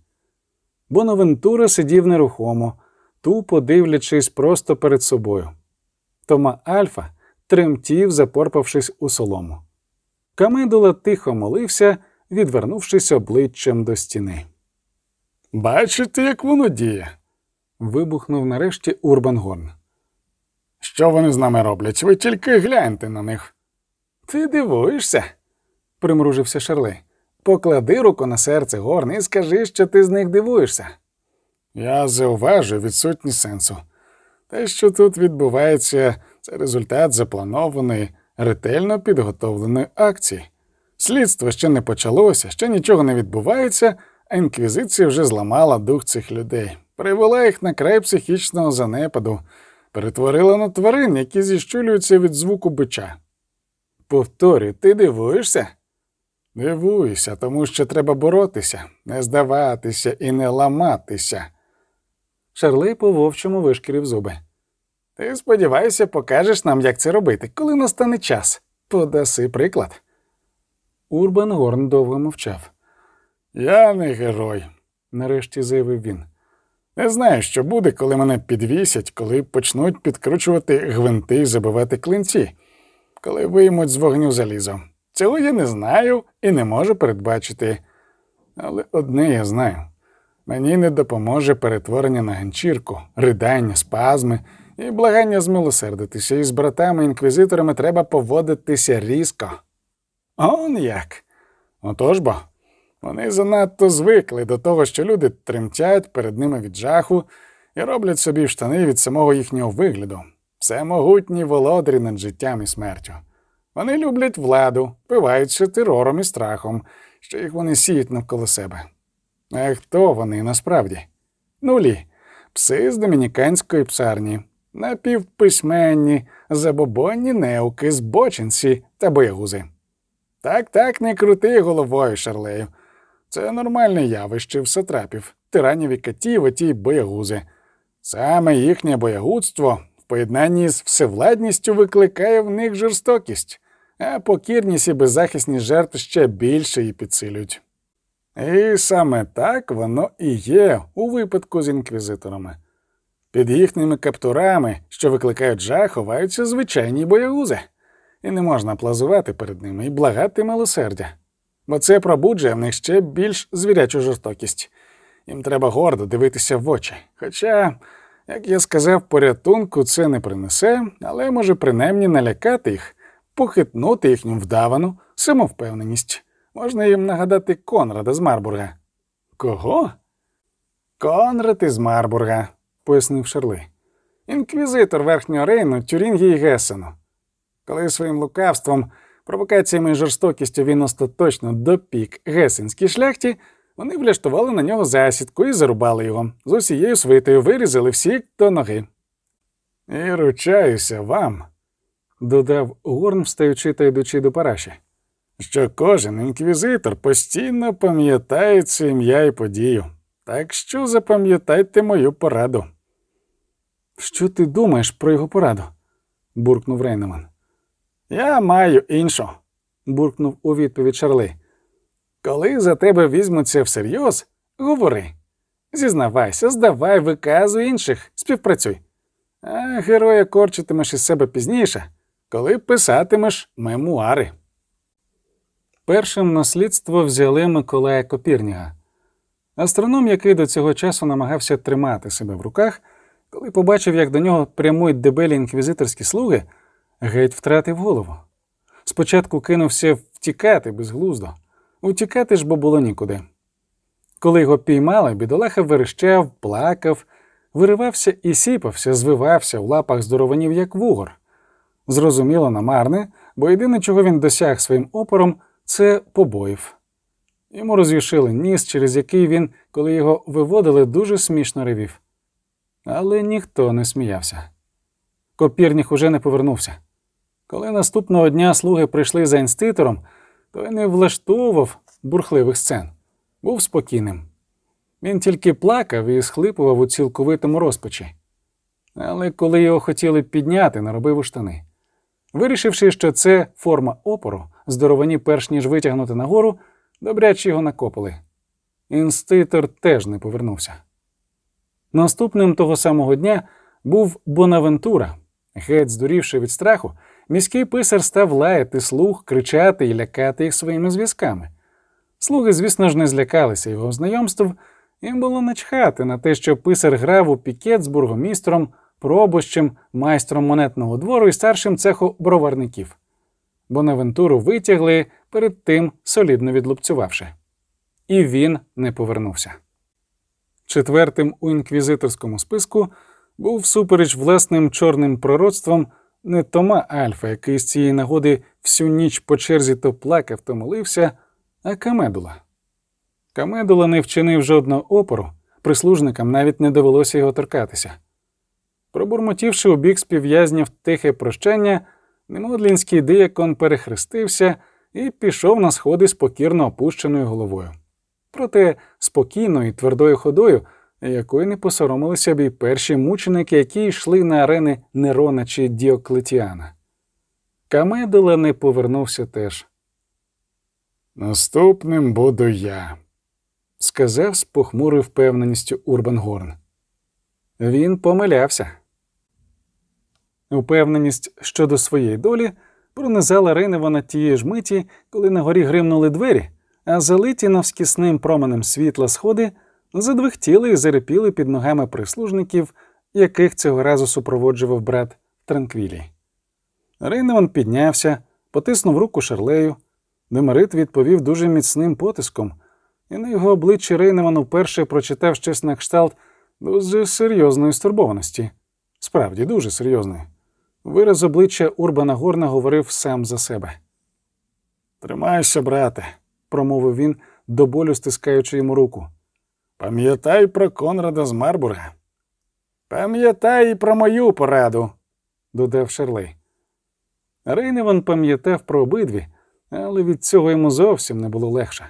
Бонавентура сидів нерухомо, тупо дивлячись просто перед собою. Тома Альфа тремтів, запорпавшись у солому. Камедула тихо молився, відвернувшись обличчям до стіни. Бачите, як воно діє? Вибухнув нарешті Урбан Горн. Що вони з нами роблять? Ви тільки гляньте на них. Ти дивуєшся? примружився Шарлей. Поклади руку на серце Горн і скажи, що ти з них дивуєшся. Я зауважу відсутність сенсу. Те, що тут відбувається, це результат запланованої, ретельно підготовленої акції. Слідство ще не почалося, ще нічого не відбувається, а інквізиція вже зламала дух цих людей, привела їх на край психічного занепаду, перетворила на тварин, які зіщулюються від звуку бича. Повторюю, ти дивуєшся? Дивуюся, тому що треба боротися, не здаватися і не ламатися. Шарлей по вовчому вишкірив зуби. Ти сподіваюся, покажеш нам, як це робити, коли настане час. Подаси приклад. Урбан Горн довго мовчав. Я не герой, нарешті заявив він. Не знаю, що буде, коли мене підвісять, коли почнуть підкручувати гвинти і забивати клинці, коли виймуть з вогню залізо. Цього я не знаю і не можу передбачити. Але одне я знаю мені не допоможе перетворення на ганчірку, ридання, спазми і благання змилосердитися, і з братами-інквізиторами треба поводитися різко. Он як? Отож бо. Вони занадто звикли до того, що люди тремтять перед ними від жаху і роблять собі штани від самого їхнього вигляду. Все могутні володарі над життям і смертю. Вони люблять владу, пиваються терором і страхом, що їх вони сіють навколо себе. А хто вони насправді? Нулі, пси з домініканської псарні, напівписьменні, забобонні неуки, збочинці та боягузи. Так, так, не крути головою, Шарлею. Це нормальне явище в сатрапів, тиранів і катів, а ті боягузи. Саме їхнє боягудство в поєднанні з всевладністю викликає в них жорстокість, а покірність і беззахисність жертв ще більше її підсилюють. І саме так воно і є у випадку з інквізиторами. Під їхніми каптурами, що викликають жах, ховаються звичайні боягузи, і не можна плазувати перед ними і благати милосердя бо це пробуджує в них ще більш звірячу жорстокість. Їм треба гордо дивитися в очі. Хоча, як я сказав, порятунку це не принесе, але може принаймні налякати їх, похитнути їхню вдавану самовпевненість. Можна їм нагадати Конрада з Марбурга. Кого? Конрад із Марбурга, пояснив Шарли. Інквізитор верхнього рейну Тюрінгі і Гесену. Коли своїм лукавством Провокаціями і жорстокістю він остаточно допік гесенській шляхті, вони влаштували на нього засідку і зарубали його. З усією свитою вирізали всі до ноги. І ручаюся вам, додав Горн, встаючи та йдучи до параші, що кожен інквізитор постійно пам'ятає це ім'я і подію. Так що запам'ятайте мою пораду. Що ти думаєш про його пораду? буркнув Рейнеман. Я маю іншу, буркнув у відповідь Шарли. Коли за тебе візьмуться всерйоз, говори. Зізнавайся, здавай, виказуй інших, співпрацюй. А героя корчитимеш із себе пізніше, коли писатимеш мемуари. Першим на слідство взяли Миколая Копірніга. Астроном, який до цього часу намагався тримати себе в руках, коли побачив, як до нього прямують дебелі інквізиторські слуги геть втратив голову. Спочатку кинувся втікати безглуздо, утікати ж бо було нікуди. Коли його піймали, бідолаха верещав, плакав, виривався і сіпався, звивався в лапах здорованів, як вугор. Зрозуміло, намарне, бо єдине, чого він досяг своїм опором, це побоїв. Йому розвішили ніс, через який він, коли його виводили, дуже смішно ревів. Але ніхто не сміявся. Копірніх уже не повернувся. Коли наступного дня слуги прийшли за інститором, той не влаштовував бурхливих сцен, був спокійним. Він тільки плакав і схлипував у цілковитому розпачі. Але коли його хотіли підняти, наробив у штани. Вирішивши, що це форма опору, здоровані, перш ніж витягнути нагору, добряче його накопали. Інститор теж не повернувся. Наступним того самого дня був Бонавентура, геть здурівши від страху. Міський писар став лаяти слуг, кричати і лякати їх своїми зв'язками. Слуги, звісно ж, не злякалися його знайомств Їм було начхати на те, що писар грав у пікет з бургомістром, пробощем, майстром монетного двору і старшим цеху броварників. Бонавентуру витягли перед тим солідно відлупцювавши. І він не повернувся. Четвертим у інквізиторському списку був всупереч власним чорним пророцтвом не Тома Альфа, який з цієї нагоди всю ніч по черзі то плакав, то молився, а Камедула. Камедула не вчинив жодного опору, прислужникам навіть не довелося його торкатися. Пробурмотівши у бік співв'язнів тихе прощання, немодлінський диякон перехрестився і пішов на сходи з покірно опущеною головою. Проте спокійною і твердою ходою, якої не посоромилися б і перші мученики, які йшли на арени Нерона чи Діоклетіана. Камедула не повернувся теж. Наступним буду я. сказав з похмурою впевненістю Урбан Горн. Він помилявся. Упевненість щодо своєї долі пронизала Рейневана тієї ж миті, коли на горі гримнули двері, а залиті навскісним променем світла сходи задвихтіли і зарипіли під ногами прислужників, яких цього разу супроводжував брат Транквілі. Рейневан піднявся, потиснув руку шарлею. Демерит відповів дуже міцним потиском, і на його обличчі Рейневан вперше прочитав щось на кшталт дуже серйозної стурбованості. Справді, дуже серйозної. Вираз обличчя Урбана Горна говорив сам за себе. Тримайся, брате, промовив він, до болю стискаючи йому руку. Пам'ятай про Конрада з Марбурга. Пам'ятай і про мою пораду. додав Шерлей. Рейневан пам'ятав про обидві, але від цього йому зовсім не було легше.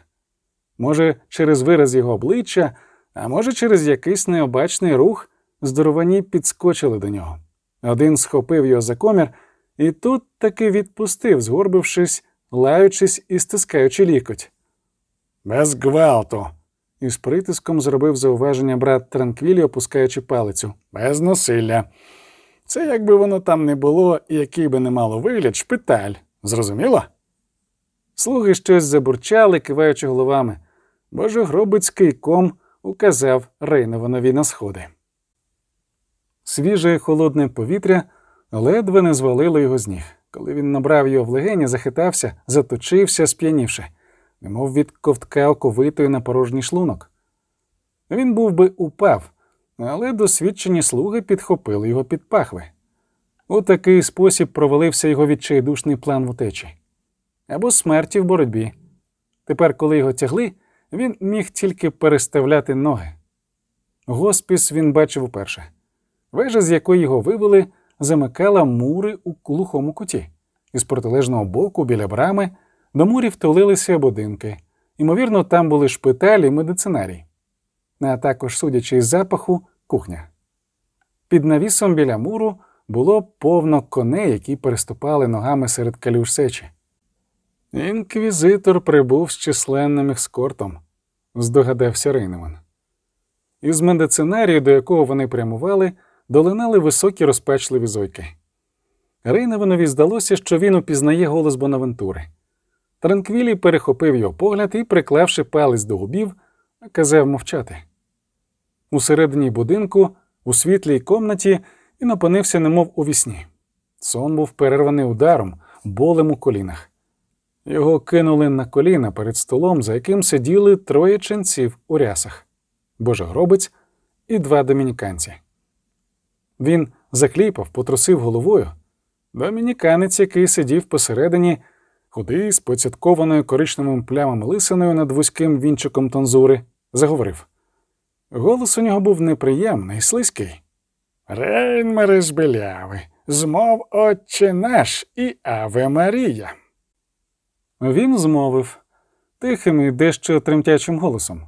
Може, через вираз його обличчя, а може, через якийсь необачний рух, здоровані підскочили до нього. Один схопив його за комір і тут таки відпустив, згорбившись, лаючись і стискаючи лікоть. Без гвалту, І з притиском зробив зауваження брат Транквілі, опускаючи палицю. без насилля. Це якби воно там не було, і який би не мало вигляд, шпиталь. Зрозуміло? Слуги щось забурчали, киваючи головами. Божогробицький ком указав Рейнованові на сходи. Свіже холодне повітря ледве не звалило його з ніг. Коли він набрав його в легені, захитався, заточився, сп'янівши, немов від ковтка оковитої на порожній шлунок. Він був би упав, але досвідчені слуги підхопили його під пахви. У такий спосіб провалився його відчайдушний план в утечі або смерті в боротьбі. Тепер, коли його тягли, він міг тільки переставляти ноги. Госпіс він бачив уперше. Вежа, з якої його вивели, замикала мури у глухому куті, і з протилежного боку, біля брами, до мурів тулилися будинки. Ймовірно, там були шпиталі медицинарій, а також, судячи із запаху, кухня. Під навісом біля муру було повно коней, які переступали ногами серед калюж сечі. Інквізитор прибув з численним ескортом, здогадався Рейнеман. Із медицинарію, до якого вони прямували, долинали високі розпачливі зойки. Рейневанові здалося, що він упізнає голос Бонавентури. Транквілі перехопив його погляд і, приклавши палець до губів, казав мовчати. Усередині будинку, у світлій комнаті, він опинився, немов у вісні. Сон був перерваний ударом, болем у колінах. Його кинули на коліна перед столом, за яким сиділи троє ченців у рясах божегробець і два домініканці. Він закліпав, потрусив головою. Домініканець, який сидів посередині, худий, з поцяткованою коричневим плямом лисиною над вузьким вінчиком тонзури, заговорив. Голос у нього був неприємний, слизький. Рейнмери збеляви, змов Отче наш і Аве Марія. Він змовив тихим і дещо тремтячим голосом.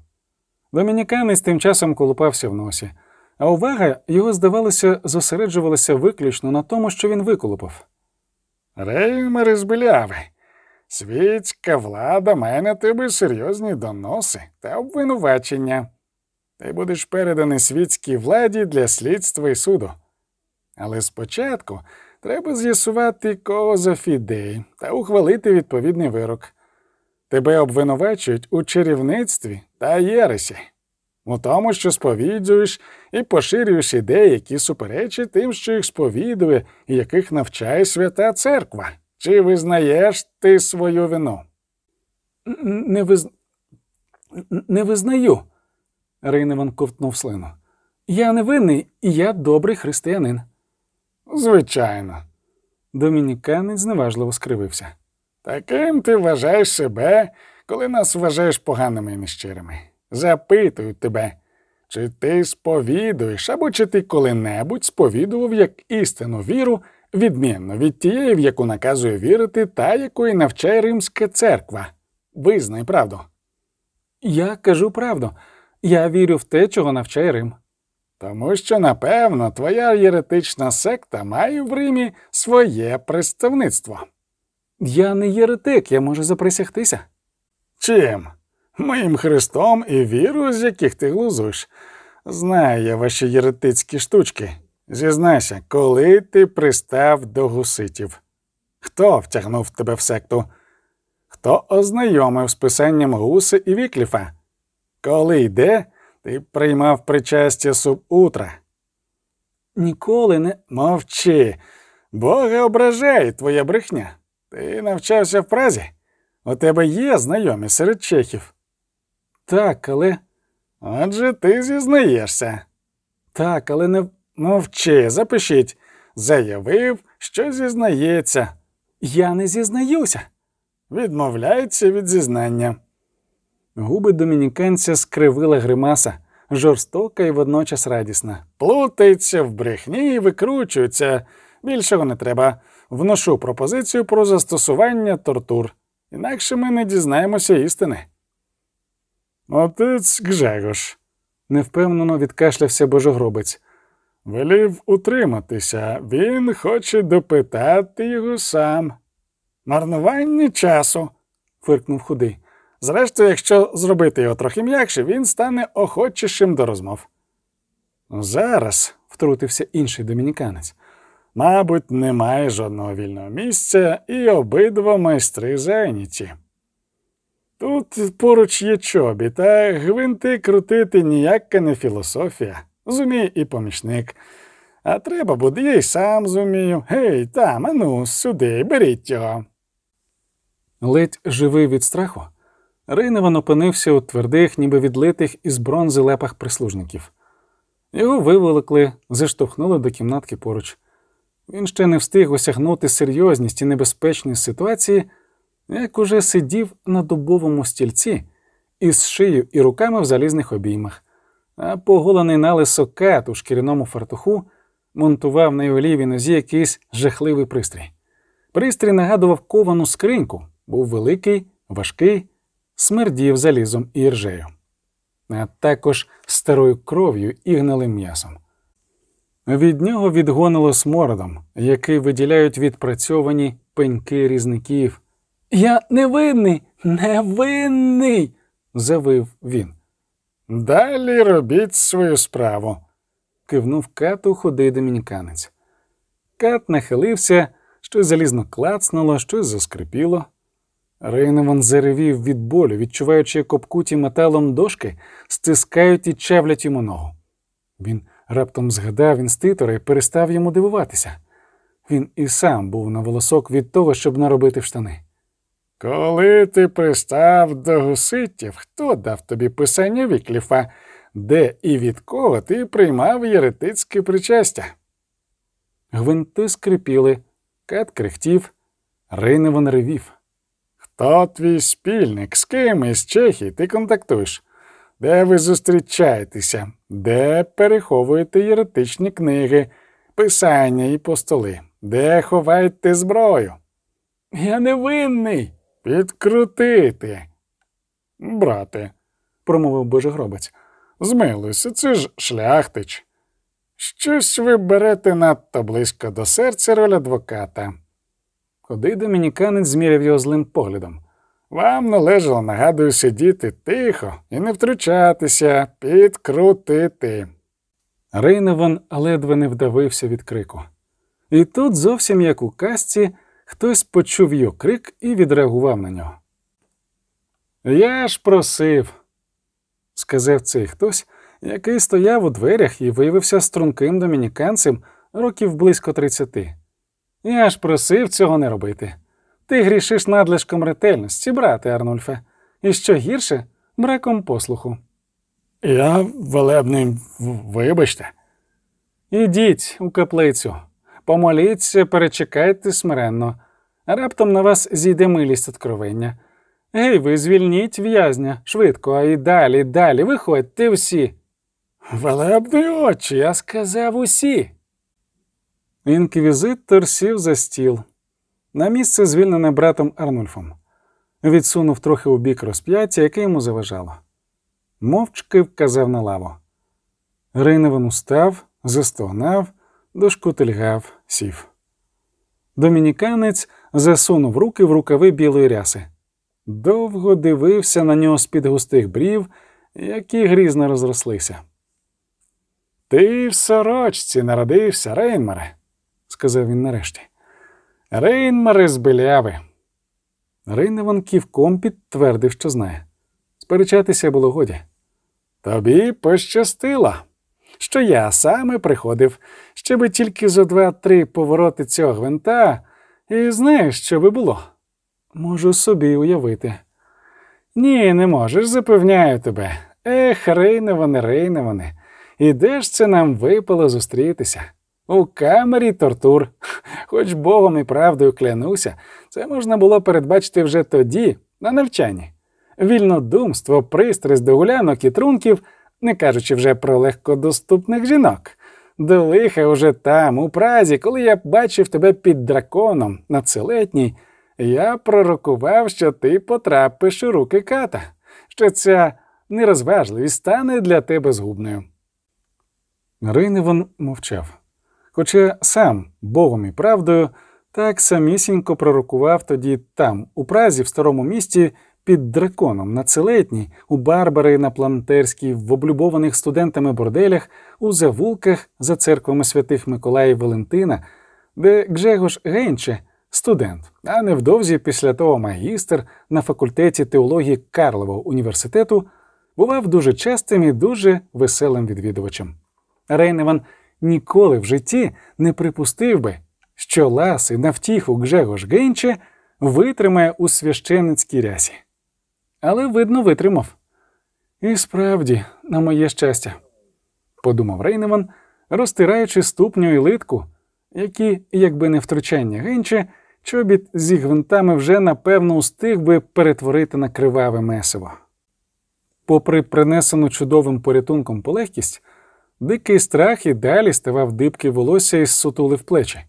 Домініканець тим часом колупався в носі, а увага його, здавалося, зосереджувалася виключно на тому, що він виколупав. Рейнмери збеляви, світська влада має на тебе серйозні доноси та обвинувачення. Ти будеш переданий світській владі для слідства і суду. Але спочатку треба з'ясувати коза фідей та ухвалити відповідний вирок. Тебе обвинувачують у чарівництві та єресі. У тому, що сповідуєш і поширюєш ідеї, які суперечать тим, що їх сповідує і яких навчає свята церква. Чи визнаєш ти свою вину? Не виз... Не визнаю. Рейневан ковтнув слину. Я не винний, і я добрий християнин. Звичайно. Домініканець зневажливо скривився. Таким ти вважаєш себе, коли нас вважаєш поганими і нещирими. Запитую тебе, чи ти сповідуєш, або чи ти коли-небудь сповідував як істинну віру, відмінно від тієї, в яку наказує вірити, та якої навчає Римська церква. Визнай правду. Я кажу правду. Я вірю в те, чого навчає Рим. Тому що, напевно, твоя єретична секта має в Римі своє представництво. Я не єретик, я можу заприсягтися. Чим? Моїм Христом і вірою, з яких ти глузуєш. Знаю я ваші єретицькі штучки. Зізнайся, коли ти пристав до гуситів? Хто втягнув тебе в секту? Хто ознайомив з писанням Гуса і Вікліфа? Коли йде, ти приймав причастя субутра. Ніколи не. Мовчи. Бога ображає твоя брехня. Ти навчався в Празі? У тебе є знайомі серед чехів. Так, але. Отже, ти зізнаєшся. Так, але не. Мовчи, запишіть. Заявив, що зізнається, Я не зізнаюся. відмовляється від зізнання. Губи домініканця скривила гримаса, жорстока і водночас радісна. Плутається в брехні і викручується. Більшого не треба. Вношу пропозицію про застосування тортур. Інакше ми не дізнаємося істини. Отець Гжегош. Невпевнено відкашлявся божогробець. Велів утриматися, він хоче допитати його сам. Марнування часу. фиркнув худий. Зрештою, якщо зробити його трохи м'якше, він стане охочішим до розмов. Зараз, втрутився інший домініканець. мабуть, немає жодного вільного місця, і обидва майстри зайняті. Тут поруч є чобі, та гвинти крутити ніяка не філософія. Зумій і помічник. А треба буде, я й сам зумію. Гей, там, ану, сюди, беріть його. Ледь живий від страху, Рейневан опинився у твердих, ніби відлитих із бронзи лепах прислужників. Його виволокли, заштовхнули до кімнатки поруч. Він ще не встиг осягнути серйозність і небезпечність ситуації, як уже сидів на дубовому стільці із шиєю і руками в залізних обіймах, а поголений налисо кат у шкіряному фартуху монтував на його лівій нозі якийсь жахливий пристрій. Пристрій нагадував ковану скриньку, був великий, важкий, смердів залізом і іржею, а також старою кров'ю і гнилим м'ясом. Від нього відгонило смородом, який виділяють відпрацьовані пеньки різників. Я невинний, невинний. завив він. Далі робіть свою справу. кивнув кату худий домініканець. Кат нахилився, щось залізно клацнуло, щось заскрипіло. Рейневан заревів від болю, відчуваючи, як обкуті металом дошки стискають і чавлять йому ногу. Він раптом згадав інститора і перестав йому дивуватися. Він і сам був на волосок від того, щоб наробити в штани. Коли ти пристав до гуситів, хто дав тобі писання Вікліфа, де і від кого ти приймав єретицьке причастя? Гвинти скрипіли, кат крехтів, Рейневан ревів. Хто твій спільник, з ким із Чехії ти контактуєш? Де ви зустрічаєтеся? Де переховуєте єретичні книги, писання і постили? Де ховаєте зброю? Я невинний. Підкрутити. Брате, промовив божегробець. змилуйся, це ж шляхтич. Щось ви берете надто близько до серця роль адвоката. Куди домініканець зміряв його злим поглядом. Вам належало, нагадую, сидіти тихо і не втручатися, підкрутити. Рейневан ледве не вдавився від крику. І тут, зовсім як у казці, хтось почув його крик і відреагував на нього. Я ж просив. сказав цей хтось, який стояв у дверях і виявився струнким домініканцем років близько тридцяти. Я ж просив цього не робити. Ти грішиш надлишком ретельності, брате Арнульфе, і що гірше браком послуху. Я велебний, вибачте. Ідіть у каплицю, помоліться, перечекайте смиренно, раптом на вас зійде милість откровення. Гей, ви звільніть в'язня швидко, а й далі, далі, виходьте всі. Велебний очі, я сказав усі. Інквізитор сів за стіл. На місце звільнене братом Арнульфом. Відсунув трохи у бік розп'яття, яке йому заважало. Мовчки вказав на лаву. Рейневан устав, застогнав, дошкутильгав, сів. Домініканець засунув руки в рукави білої ряси. Довго дивився на нього з-під густих брів, які грізно розрослися. Ти в сорочці народився, Рейнмаре, сказав він нарешті. Рейнмаре з Беляви. Рейневан ківком підтвердив, що знає. Сперечатися було годі. Тобі пощастило, що я саме приходив, щоби тільки за два-три повороти цього гвинта, і знаєш, що би було? Можу собі уявити. Ні, не можеш, запевняю тебе. Ех, Рейневане, Рейневане, і де ж це нам випало зустрітися? У камері тортур, хоч богом і правдою клянуся, це можна було передбачити вже тоді, на навчанні. Вільнодумство, пристрасть до гулянок і трунків, не кажучи вже про легкодоступних жінок. До лиха уже там, у Празі, коли я бачив тебе під драконом на целетній, я пророкував, що ти потрапиш у руки ката, що ця нерозважливість стане для тебе згубною. Рейневан мовчав. Хоча сам Богом і правдою так самісінько пророкував тоді там, у Празі, в старому місті, під драконом на Целетній, у Барбари на Плантерській, в облюбованих студентами борделях, у завулках за церквами святих Миколая і Валентина, де Гжегош Генче, студент, а невдовзі після того магістр на факультеті теології Карлового університету, бував дуже частим і дуже веселим відвідувачем. Рейневан ніколи в житті не припустив би, що ласи на втіху Гжегош Генче витримає у священицькій рясі. Але, видно, витримав. І справді, на моє щастя, подумав Рейневан, розтираючи ступню і литку, які, якби не втручання Генче, чобіт зі гвинтами вже напевно устиг би перетворити на криваве месиво. Попри принесену чудовим порятунком полегкість, Дикий страх і далі ставав дибки волосся і сутулив плечі.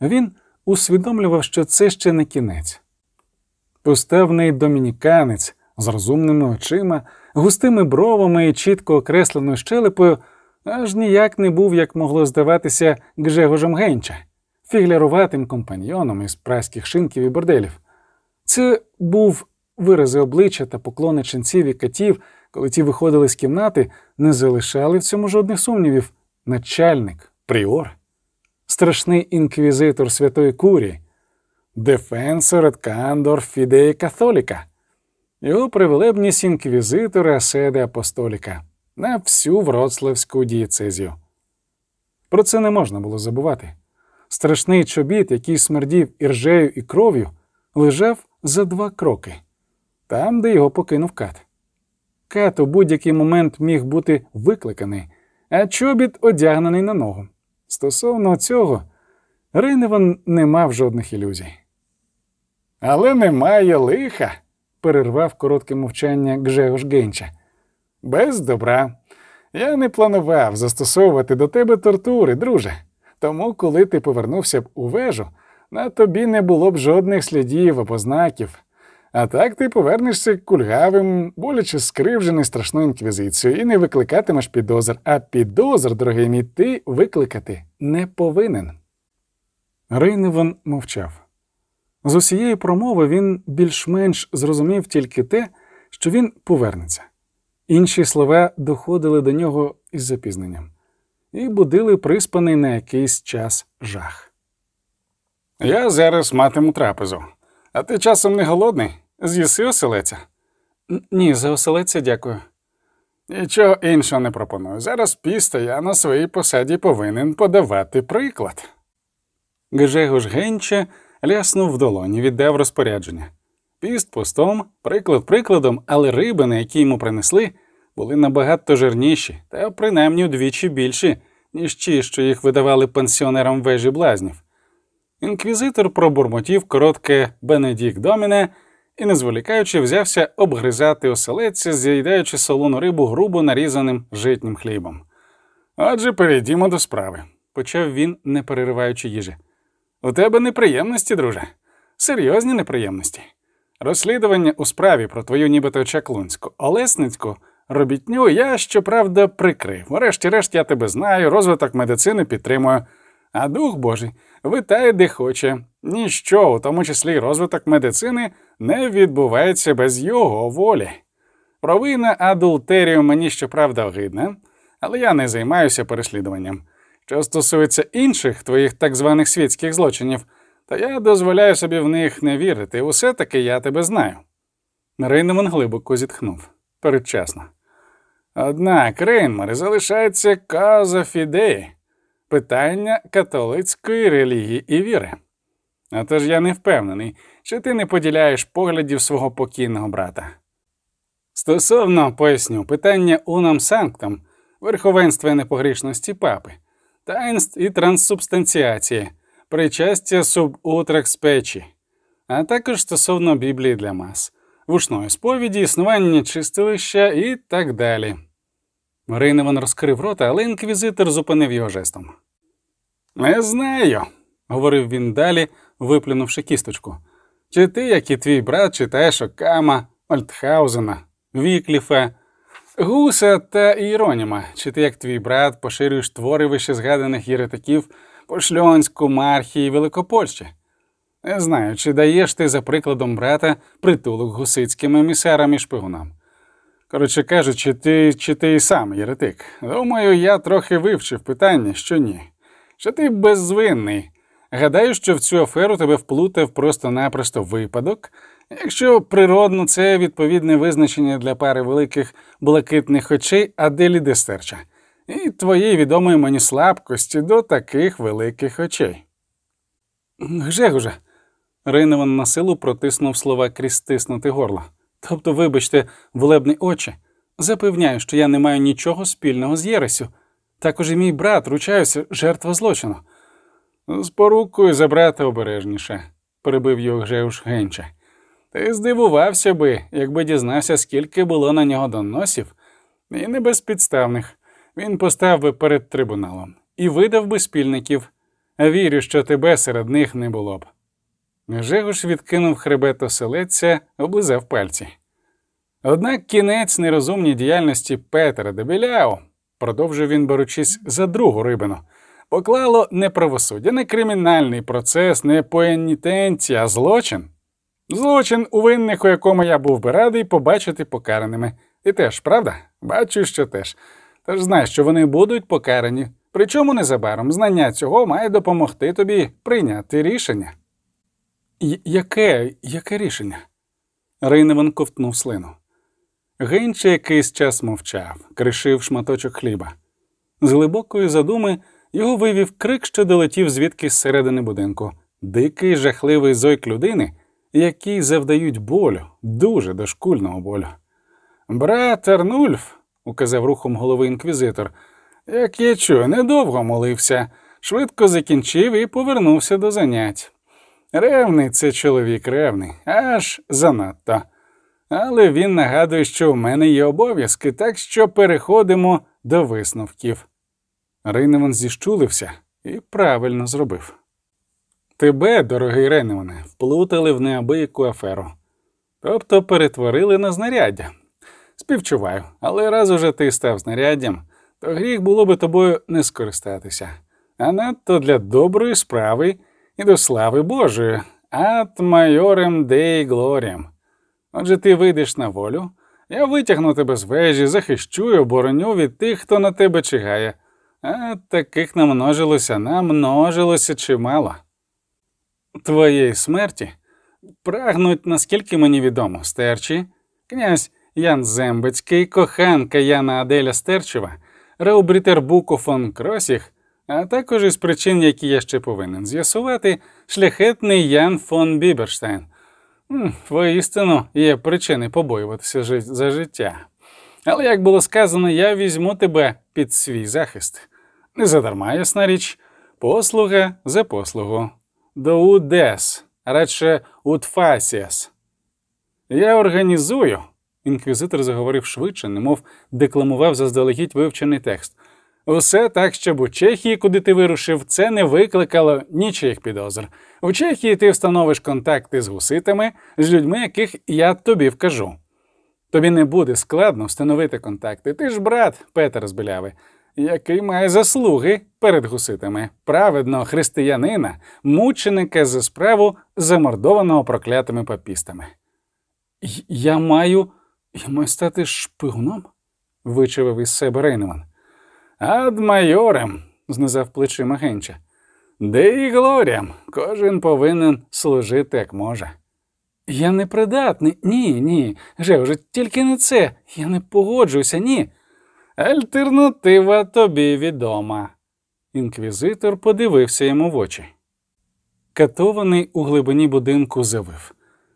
Він усвідомлював, що це ще не кінець. Поставний домініканець з розумними очима, густими бровами і чітко окресленою щелепою аж ніяк не був, як могло здаватися, Гжегожем Генча, фігляруватим компаньйоном із праських шинків і борделів. Це був вирази обличчя та поклони ченців і катів коли ті виходили з кімнати, не залишали в цьому жодних сумнівів начальник, пріор, страшний інквізитор Святої Курії, et candor фідеї католіка, його привелебність інквізитора Седе Апостоліка на всю Вроцлавську дієцезію. Про це не можна було забувати. Страшний чобіт, який смердів іржею і кров'ю, лежав за два кроки, там, де його покинув кат. Кат у будь-який момент міг бути викликаний, а чобіт одягнений на ногу. Стосовно цього, Рейневан не мав жодних ілюзій. Але немає лиха, перервав коротке мовчання Гжегош Генча. Без добра. Я не планував застосовувати до тебе тортури, друже. Тому, коли ти повернувся б у вежу, на тобі не було б жодних слідів або знаків. А так ти повернешся кульгавим, боляче скривжений страшною інквізицією і не викликатимеш підозр, а підозр, дорогий мій, ти викликати не повинен. Рейневан мовчав. З усієї промови він більш-менш зрозумів тільки те, що він повернеться. Інші слова доходили до нього із запізненням і будили приспаний на якийсь час жах. Я зараз матиму трапезу. А ти часом не голодний? З'їси оселеця? Ні, за оселеця дякую. Нічого іншого не пропоную. Зараз піста я на своїй посаді повинен подавати приклад. Гжегош Генче ляснув в долоні, віддав розпорядження. Піст постом, приклад прикладом, але рибини, які йому принесли, були набагато жирніші та принаймні вдвічі більші, ніж ті, що їх видавали пенсіонерам вежі блазнів. Інквізитор пробурмотів коротке Бенедік Доміне і, не зволікаючи, взявся обгризати оселедця, з'їдаючи солону рибу грубо нарізаним житнім хлібом. Отже, перейдімо до справи. Почав він, не перериваючи їжі. У тебе неприємності, друже, серйозні неприємності. Розслідування у справі про твою нібито чаклунську, олесницьку робітню я, щоправда, прикрив. Врешті-решт я тебе знаю, розвиток медицини підтримую. А дух Божий витає де хоче. Ніщо, у тому числі розвиток медицини, не відбувається без його волі. Провина адултерію мені щоправда огидна, але я не займаюся переслідуванням. Що стосується інших твоїх так званих світських злочинів, то я дозволяю собі в них не вірити, усе таки я тебе знаю. Рейнеман глибоко зітхнув передчасно. Однак, Рейнмар, залишається каза фідеї питання католицької релігії і віри. А тож я не впевнений, що ти не поділяєш поглядів свого покійного брата. Стосовно поясню, питання унам санктам, верховенства непогрішності папи, таїнств і транссубстанціації, причастя субутрах спечі, а також стосовно Біблії для мас, вушної сповіді, існування чистилища і так далі. Рейневан розкрив рота, але інквізитор зупинив його жестом. Не знаю, говорив він далі, виплюнувши кісточку. Чи ти, як і твій брат, читаєш Окама, Вальдгаузена, Вікліфа, Гуса та Ієроніма, чи ти, як твій брат, поширюєш твори вище згаданих єретиків по Шльонську, Мархії і Великопольщі? Не знаю, чи даєш ти, за прикладом брата, притулок гусицьким емісарам і шпигунам. Коротше кажучи, ти чи ти сам єретик. Думаю, я трохи вивчив питання, що ні. Що ти беззвинний. Гадаю, що в цю аферу тебе вплутав просто-напросто випадок, якщо природно це відповідне визначення для пари великих блакитних очей Аделі Дестерча і твоєї відомої мені слабкості до таких великих очей. Гжегуже, Рейневан на силу протиснув слова крізь стиснути горло. Тобто, вибачте, влебні очі, запевняю, що я не маю нічого спільного з Єресю. Також і мій брат, ручаюся, жертва злочину. З порукою забрати обережніше, перебив його Гжеуш Генча. Ти здивувався би, якби дізнався, скільки було на нього доносів, і не безпідставних. Він постав би перед трибуналом і видав би спільників. Вірю, що тебе серед них не було б. Жегуш відкинув хребет оселедця, облизав пальці. Однак кінець нерозумній діяльності Петера Дебіляу, продовжив він, беручись за другу рибину, поклало не правосуддя, не кримінальний процес, не поенітенція, а злочин. Злочин, у винних, у якому я був би радий побачити покараними. І теж, правда? Бачу, що теж. Тож знай, що вони будуть покарані. Причому незабаром знання цього має допомогти тобі прийняти рішення. Яке яке рішення? Рейневан ковтнув слину. Генче якийсь час мовчав, кришив шматочок хліба. З глибокої задуми його вивів крик, що долетів звідки з середини будинку, дикий, жахливий зойк людини, який завдають болю, дуже дошкульного болю. Брат Арнульф, указав рухом голови інквізитор, як я чую, недовго молився, швидко закінчив і повернувся до занять. Ревний це чоловік ревний, аж занадто. Але він нагадує, що в мене є обов'язки, так що переходимо до висновків. Рейневан зіщулився і правильно зробив. Тебе, дорогий Рейневане, вплутали в неабияку аферу, тобто перетворили на знаряддя. Співчуваю, але раз уже ти став знаряддям, то гріх було би тобою не скористатися, а надто для доброї справи і до слави Божої, ат майорем деї глоріям. Отже, ти вийдеш на волю, я витягну тебе з вежі, захищу і обороню від тих, хто на тебе чигає, а таких намножилося, намножилося чимало. Твоєї смерті прагнуть, наскільки мені відомо, стерчі, князь Ян Зембецький, коханка Яна Аделя Стерчева, Раубрітербуко фон Кросіх, а також із причин, які я ще повинен з'ясувати, шляхетний Ян фон Біберштайн. М, Воістину є причини побоюватися за життя. Але, як було сказано, я візьму тебе під свій захист. Не задарма, ясна річ, послуга за послугу. Доудес, радше утфасіас. Я організую. Інквізитор заговорив швидше, немов декламував заздалегідь вивчений текст. Усе так, щоб у Чехії, куди ти вирушив, це не викликало нічих підозр. У Чехії ти встановиш контакти з гуситами, з людьми, яких я тобі вкажу. Тобі не буде складно встановити контакти. Ти ж брат Петер з Біляви, який має заслуги перед гуситами, праведного християнина, мученика за справу, замордованого проклятими папістами. Я маю. я маю стати шпигуном? вичавив із себе Рейнеман. Ад майорем, знизав плечима Генча. Де і глоріям, кожен повинен служити як може. Я не придатний. Ні, ні. Же, тільки не це. Я не погоджуюся, ні. Альтернатива тобі відома. Інквізитор подивився йому в очі. Катований у глибині будинку завив,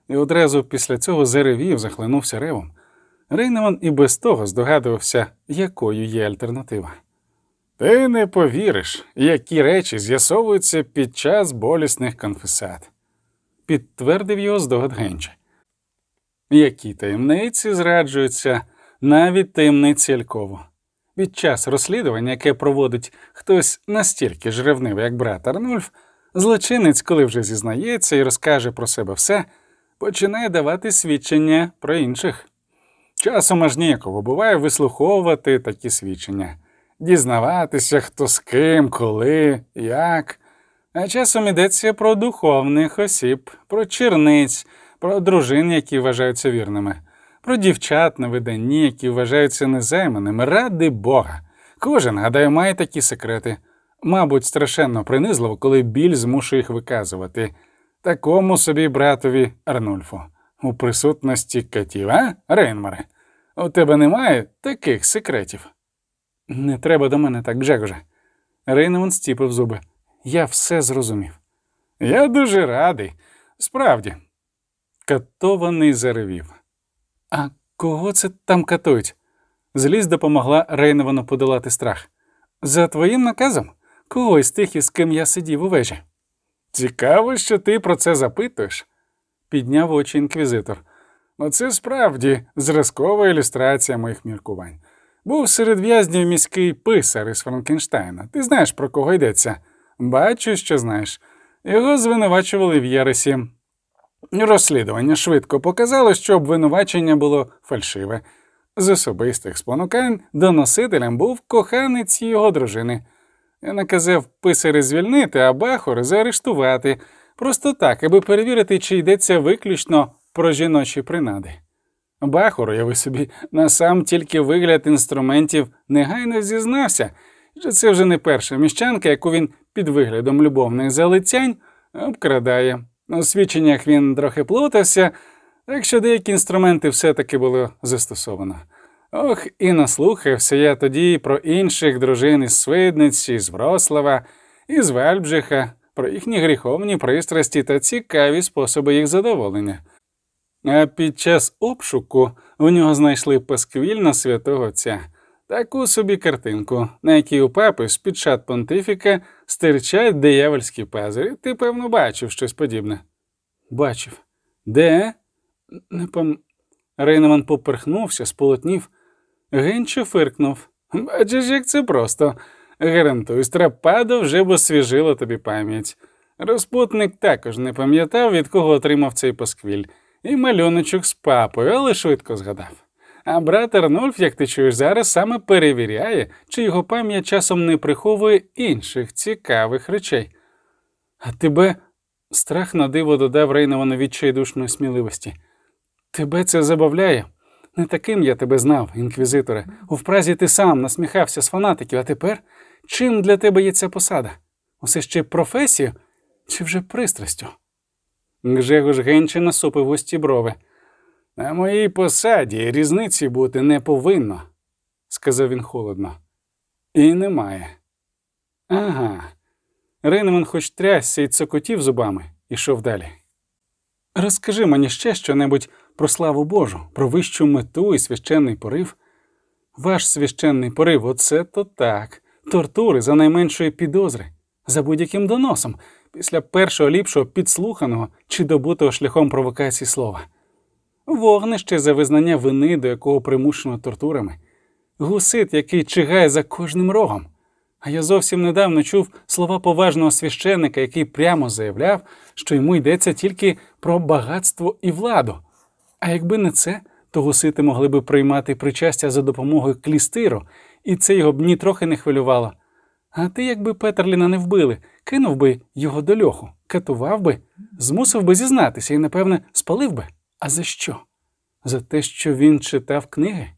і одразу після цього заревів, захлинувся ревом. Рейнеман і без того здогадувався, якою є альтернатива. Ти не повіриш, які речі з'ясовуються під час болісних конфесат, підтвердив його здогад Генча. Які таємниці зраджуються навіть таємниці Алькову. Під час розслідування, яке проводить хтось настільки ж як брат Арнульф, злочинець, коли вже зізнається і розкаже про себе все, починає давати свідчення про інших. Часом аж ніяково буває вислуховувати такі свідчення, дізнаватися, хто з ким, коли, як. А часом йдеться про духовних осіб, про черниць, про дружин, які вважаються вірними, про дівчат на виданні, які вважаються незайманими. Ради Бога. Кожен, гадаю, має такі секрети. Мабуть, страшенно принизливо, коли біль змушує їх виказувати. Такому собі братові Арнульфу. У присутності катів, а, Рейнмаре? У тебе немає таких секретів? Не треба до мене так, Джегоже. Рейнеман стіпив зуби. Я все зрозумів. Я дуже радий. Справді. Катований заревів. А кого це там катують? Злість допомогла Рейневану подолати страх. За твоїм наказом? Кого із тих, із ким я сидів у вежі? Цікаво, що ти про це запитуєш, підняв очі інквізитор. Оце справді зразкова ілюстрація моїх міркувань. Був серед в'язнів міський писар із Франкенштейна. Ти знаєш, про кого йдеться? Бачу, що знаєш. Його звинувачували в Єресі. Розслідування швидко показало, що обвинувачення було фальшиве. З особистих спонукань доносителем був коханець його дружини. Я наказав писаря звільнити, а Бахор заарештувати, просто так, аби перевірити, чи йдеться виключно про жіночі принади. Бахор, уяви собі, на сам тільки вигляд інструментів негайно зізнався, що це вже не перша міщанка, яку він під виглядом любовних залицянь обкрадає. У свідченнях він трохи плутався, так що деякі інструменти все-таки було застосовано. Ох, і наслухався я тоді про інших дружин із Свидниць, із Врослава, із Вальбжиха, про їхні гріховні пристрасті та цікаві способи їх задоволення. А під час обшуку у нього знайшли пасквіль на святого Отця, таку собі картинку, на якій у папи з під шат понтифіка стирчать диявольські пазурі. Ти, певно, бачив щось подібне. Бачив. Де? Не пам... Рейнеман поперхнувся, сполотнів. Генчо фиркнув. Бачиш, як це просто. Гарантую, стрападо вже б освіжило тобі пам'ять. Розпутник також не пам'ятав, від кого отримав цей пасквіль, і малюночок з папою, але швидко згадав. А брат Арнольф, як ти чуєш зараз, саме перевіряє, чи його пам'ять часом не приховує інших цікавих речей. А тебе страх на диво додав Рейновану відчайдушної сміливості. Тебе це забавляє? Не таким я тебе знав, інквізиторе. У впразі ти сам насміхався з фанатиків, а тепер чим для тебе є ця посада? Усе ще професія чи вже пристрастю? Гжегош Генче насупив густі брови. На моїй посаді різниці бути не повинно, сказав він холодно. І немає. Ага. Рейнеман хоч трясся і цокотів зубами, ішов далі. Розкажи мені ще щонебудь про славу Божу, про вищу мету і священний порив. Ваш священний порив, оце то так, тортури за найменшої підозри, за будь-яким доносом, після першого ліпшого підслуханого чи добутого шляхом провокації слова, вогнище за визнання вини, до якого примушено тортурами, гусит, який чигає за кожним рогом. А я зовсім недавно чув слова поважного священника, який прямо заявляв, що йому йдеться тільки про багатство і владу. А якби не це, то гусити могли би приймати причастя за допомогою клістиру, і це його б ні трохи не хвилювало. А ти, якби Петерліна не вбили, кинув би його до льоху, катував би, змусив би зізнатися і, напевне, спалив би. А за що? За те, що він читав книги?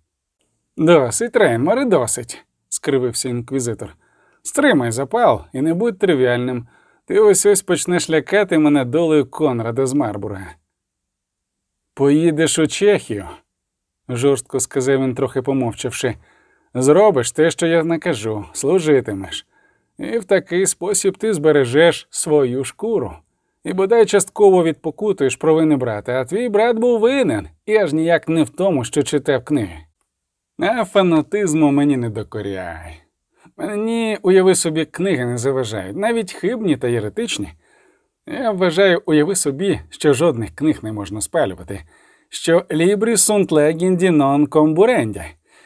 Досить, Рейнмаре, досить, скривився інквізитор. Стримай запал і не будь тривіальним. Ти ось ось почнеш лякати мене долею Конрада з Марбурга. Поїдеш у Чехію, жорстко сказав він, трохи помовчавши. Зробиш те, що я накажу, служитимеш. І в такий спосіб ти збережеш свою шкуру. І бодай частково відпокутуєш провини брата, а твій брат був винен, і аж ніяк не в тому, що читав книги. А фанатизму мені не докоряй. Мені, уяви собі, книги не заважають, навіть хибні та єретичні. Я вважаю, уяви собі, що жодних книг не можна спалювати, що лібрі сунт легінді нон комбуренді,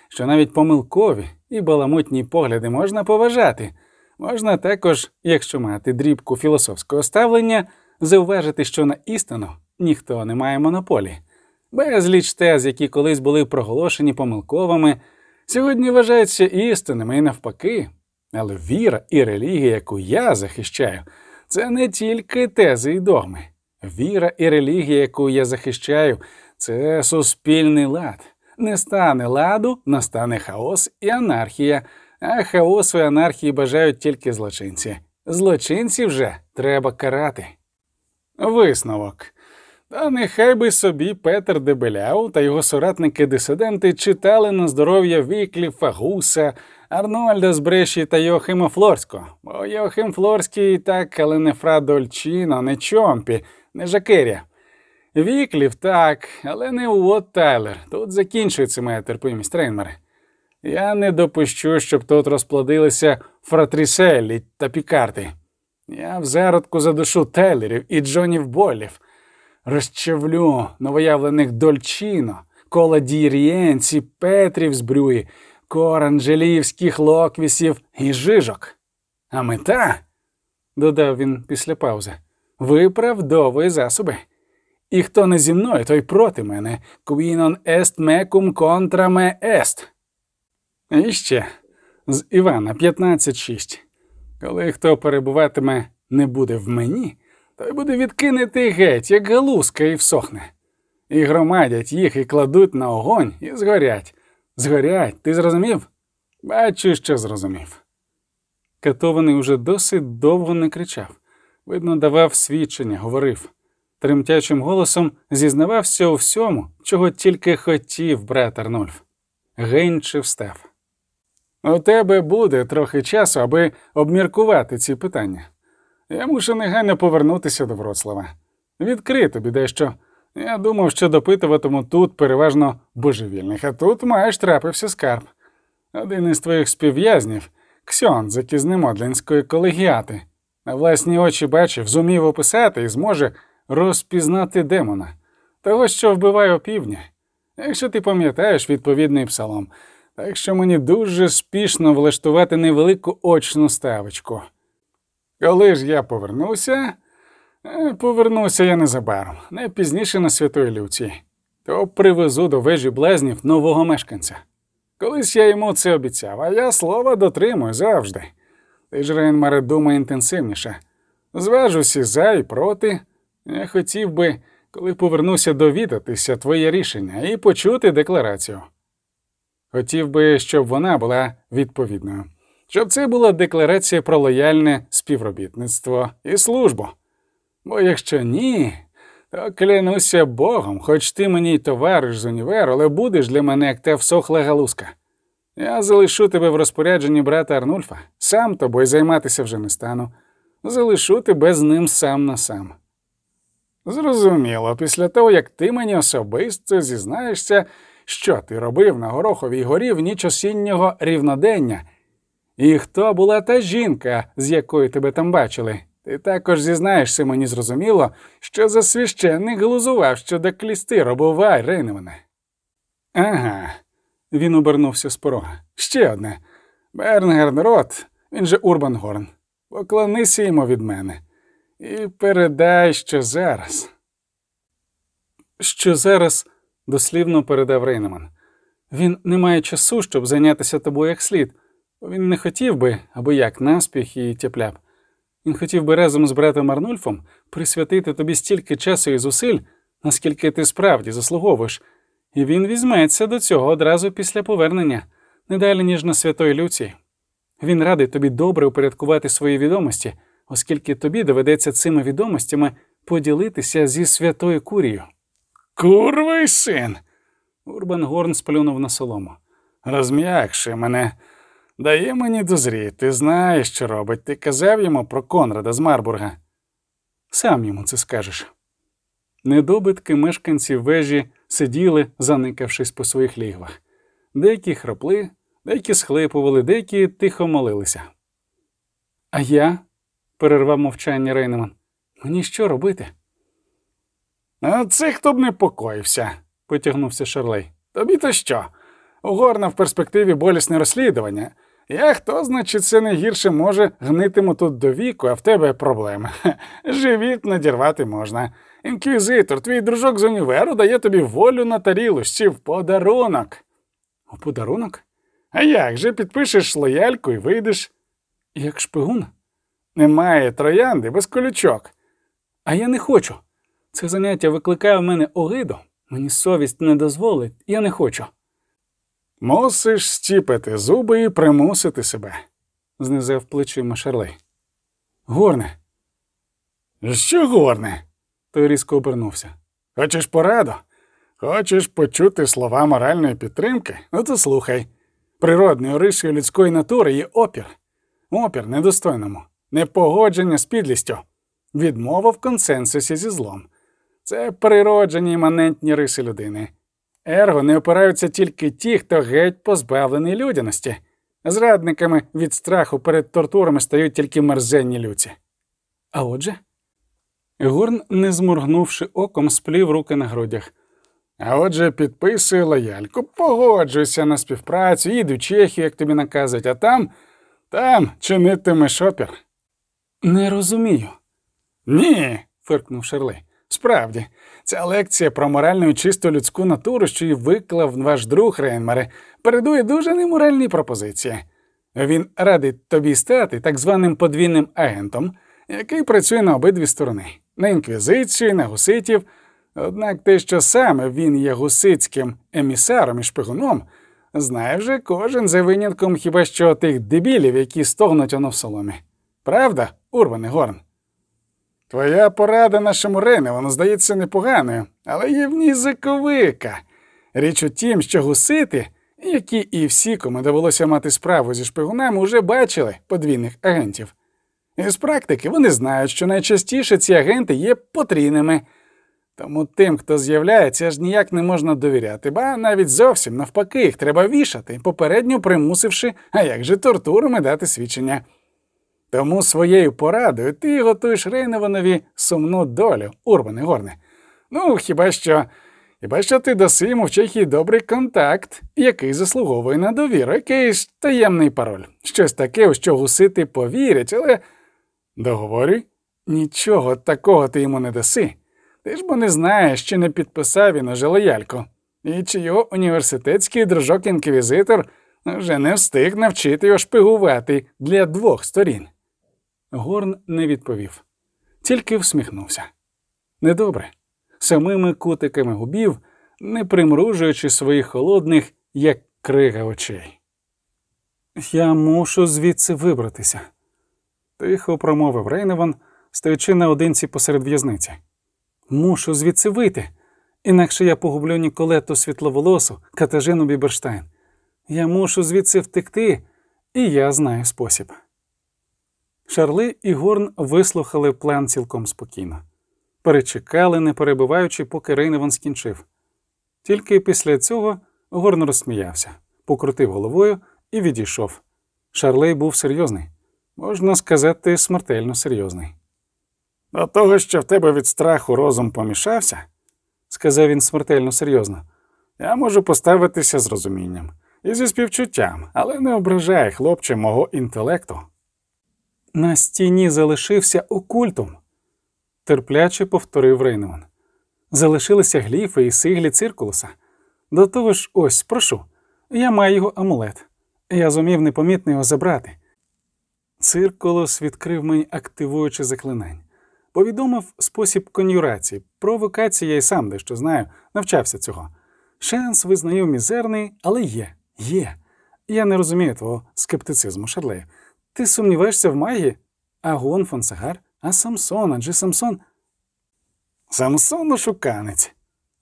що навіть помилкові і баламутні погляди можна поважати. Можна також, якщо мати дрібку філософського ставлення, зауважити, що на істину ніхто не має монополії. Безліч тез, які колись були проголошені помилковими, сьогодні вважаються істинними і навпаки. Але віра і релігія, яку я захищаю, це не тільки тези і догми. Віра і релігія, яку я захищаю, це суспільний лад. Не стане ладу, настане хаос і анархія, а хаосу і анархії бажають тільки злочинці. Злочинців вже треба карати. Висновок. Та нехай би собі Петер де Беляу та його соратники-дисиденти читали на здоров'я Вікліфа, Гуса, Арнольда з Бреші та Йоахима Флорського. Бо Йоахим Флорський так, але не Фра Дольчино, не Чомпі, не Жакерія. Віклів так, але не Уот Тайлер. Тут закінчується моя терпимість, Рейнмере. Я не допущу, щоб тут розплодилися фратріселі та пікарти. Я в зародку задушу Тейлерів і Джонів Болів розчавлю новоявлених Дольчино, кола дір'єнці, Петрів з брюї, коранжелівських локвісів і жижок. А мета, додав він після паузи, виправдовує засоби. І хто не зі мною, той проти мене. Est mecum contra me est. І ще з Івана 15.6. Коли хто перебуватиме не буде в мені, той буде відкинути геть, як галузка, і всохне. І громадять їх і кладуть на огонь і згорять. Згорять, ти зрозумів? Бачу, що зрозумів. Катований уже досить довго не кричав. Видно, давав свідчення, говорив. Тремтячим голосом зізнавався у всьому, чого тільки хотів брат Арнольф. Генче встав. У тебе буде трохи часу, аби обміркувати ці питання. Я мушу негайно повернутися до Вроцлава. Відкрий тобі дещо. Я думав, що допитуватиму тут переважно божевільних, а тут маєш трапився скарб. Один із твоїх співв'язнів, Ксьон, з Кізнемодлінської колегіати, на власні очі бачив, зумів описати і зможе розпізнати демона, того, що вбиває опівдня. Якщо ти пам'ятаєш відповідний псалом, так що мені дуже спішно влаштувати невелику очну ставочку. Коли ж я повернуся, Е, повернуся я незабаром, не пізніше на святої Люці, то привезу до вежі блазнів нового мешканця. Колись я йому це обіцяв, а я слова дотримую завжди. Ти ж, Рейнмаре, думай інтенсивніше. Зважусь і за і проти. Я хотів би, коли повернуся довідатися твоє рішення і почути декларацію. Хотів би, щоб вона була відповідною, щоб це була декларація про лояльне співробітництво і службу. Бо якщо ні, то клянуся Богом, хоч ти мені й товариш з універу, але будеш для мене як та всохла галузка. Я залишу тебе в розпорядженні брата Арнульфа, сам тобою займатися вже не стану. Залишу тебе з ним сам на сам. Зрозуміло, після того, як ти мені особисто зізнаєшся, що ти робив на Гороховій горі в ніч осіннього рівнодення, і хто була та жінка, з якою тебе там бачили. Ти також зізнаєшся мені зрозуміло, що за священник глузував щодо клістиру, бувай, Рейневане. Ага, він обернувся з порога. Ще одне. Бернгерн Рот, він же Урбан Горн. Поклонися йому від мене. І передай, що зараз. Що зараз дослівно передав Рейнеман. Він не має часу, щоб зайнятися тобою як слід. Він не хотів би, або як наспіх і тяпляп. Він хотів би разом з братом Арнульфом присвятити тобі стільки часу і зусиль, наскільки ти справді заслуговуєш, і він візьметься до цього одразу після повернення, не далі ніж на святої Люції. Він радий тобі добре упорядкувати свої відомості, оскільки тобі доведеться цими відомостями поділитися зі святою курією. Курвий син. Урбан Горн сплюнув на солому. Розм'якши мене. Дає мені дозріти, знаєш, що робить. Ти казав йому про Конрада з Марбурга. Сам йому це скажеш. Недобитки мешканців вежі сиділи, заникавшись по своїх лігвах. Деякі хропли, деякі схлипували, деякі тихо молилися. А я, перервав мовчання Рейнеман, мені що робити? А це хто б не покоївся, потягнувся Шарлей. Тобі то що? У Горна в перспективі болісне розслідування. Я хто, значить, це не гірше може гнитиму тут до віку, а в тебе проблеми. Живіт надірвати можна. Інквізитор, твій дружок з універу дає тобі волю на тарілочці в подарунок. У подарунок? А як же підпишеш лояльку і вийдеш? Як шпигун? Немає троянди без колючок. А я не хочу. Це заняття викликає в мене огиду. Мені совість не дозволить, я не хочу. Мусиш стіпити зуби і примусити себе, знизив плечима Шарлей. Горне. Що горне? Той різко обернувся. Хочеш пораду? Хочеш почути слова моральної підтримки? Ну то слухай. Природною рисою людської натури є опір. Опір недостойному, непогодження з підлістю, відмова в консенсусі зі злом. Це природжені іманентні риси людини. Ерго не опираються тільки ті, хто геть позбавлений людяності. Зрадниками від страху перед тортурами стають тільки мерзенні люці. А отже, Горн, не зморгнувши оком, сплів руки на грудях. А отже, підписуй лояльку, погоджуйся на співпрацю, їду в Чехію, як тобі наказують, а там, там чинитимеш опір. Не розумію. Ні, фиркнув Шерлей. Справді, ця лекція про моральну і чисту людську натуру, що її виклав ваш друг Рейнмаре, передує дуже неморальні пропозиції. Він радить тобі стати так званим подвійним агентом, який працює на обидві сторони на інквізицію, на гуситів. Однак те, що саме він є гусицьким емісаром і шпигуном, знає вже кожен за винятком хіба що тих дебілів, які стогнуть оно в соломі. Правда, Урбане Горн? Твоя порада нашому Рейневану здається непоганою, але є в ній заковика. Річ у тім, що гусити, які і всі, кому довелося мати справу зі шпигунами, уже бачили подвійних агентів. Із практики вони знають, що найчастіше ці агенти є потрійними. Тому тим, хто з'являється, аж ніяк не можна довіряти, ба навіть зовсім навпаки, їх треба вішати, попередньо примусивши, а як же тортурами дати свідчення. Тому своєю порадою ти готуєш Рейневанові сумну долю, Урбане Горне. Ну, хіба що хіба що ти даси йому в Чехії добрий контакт, який заслуговує на довіру, якийсь таємний пароль. Щось таке, у що гусити повірять, але договорюй, нічого такого ти йому не даси. Ти ж бо не знаєш, чи не підписав він уже лояльку, і чи його університетський дружок-інквізитор вже не встиг навчити його шпигувати для двох сторін. Горн не відповів, тільки всміхнувся. Недобре, самими кутиками губів, не примружуючи своїх холодних, як крига очей. Я мушу звідси вибратися, тихо промовив Рейневан, стоячи наодинці посеред в'язниці. Мушу звідси вийти, інакше я погублю Ніколету світловолосу, Катажину Біберштайн. Я мушу звідси втекти, і я знаю спосіб. Шарли і Горн вислухали план цілком спокійно, перечекали, не перебиваючи, поки Рейневан скінчив. Тільки після цього Горн розсміявся, покрутив головою і відійшов. Шарлей був серйозний, можна сказати, смертельно серйозний. До того, що в тебе від страху розум помішався, Сказав він смертельно серйозно. я можу поставитися з розумінням і зі співчуттям, але не ображай, хлопче, мого інтелекту. На стіні залишився окультум, терпляче повторив Рейневан. Залишилися гліфи і сиглі циркулуса. До того ж, ось, прошу, я маю його амулет. Я зумів непомітно його забрати. Циркулус відкрив мені активуюче заклинання. Повідомив спосіб кон'юрації. Про евокацію я й сам дещо знаю, навчався цього. Шанс визнаю мізерний, але є, є. Я не розумію твого скептицизму, Шарлею. Ти сумніваєшся в магії? А Гон Фонсагар? А Самсон, адже Самсон. Самсон ошуканець.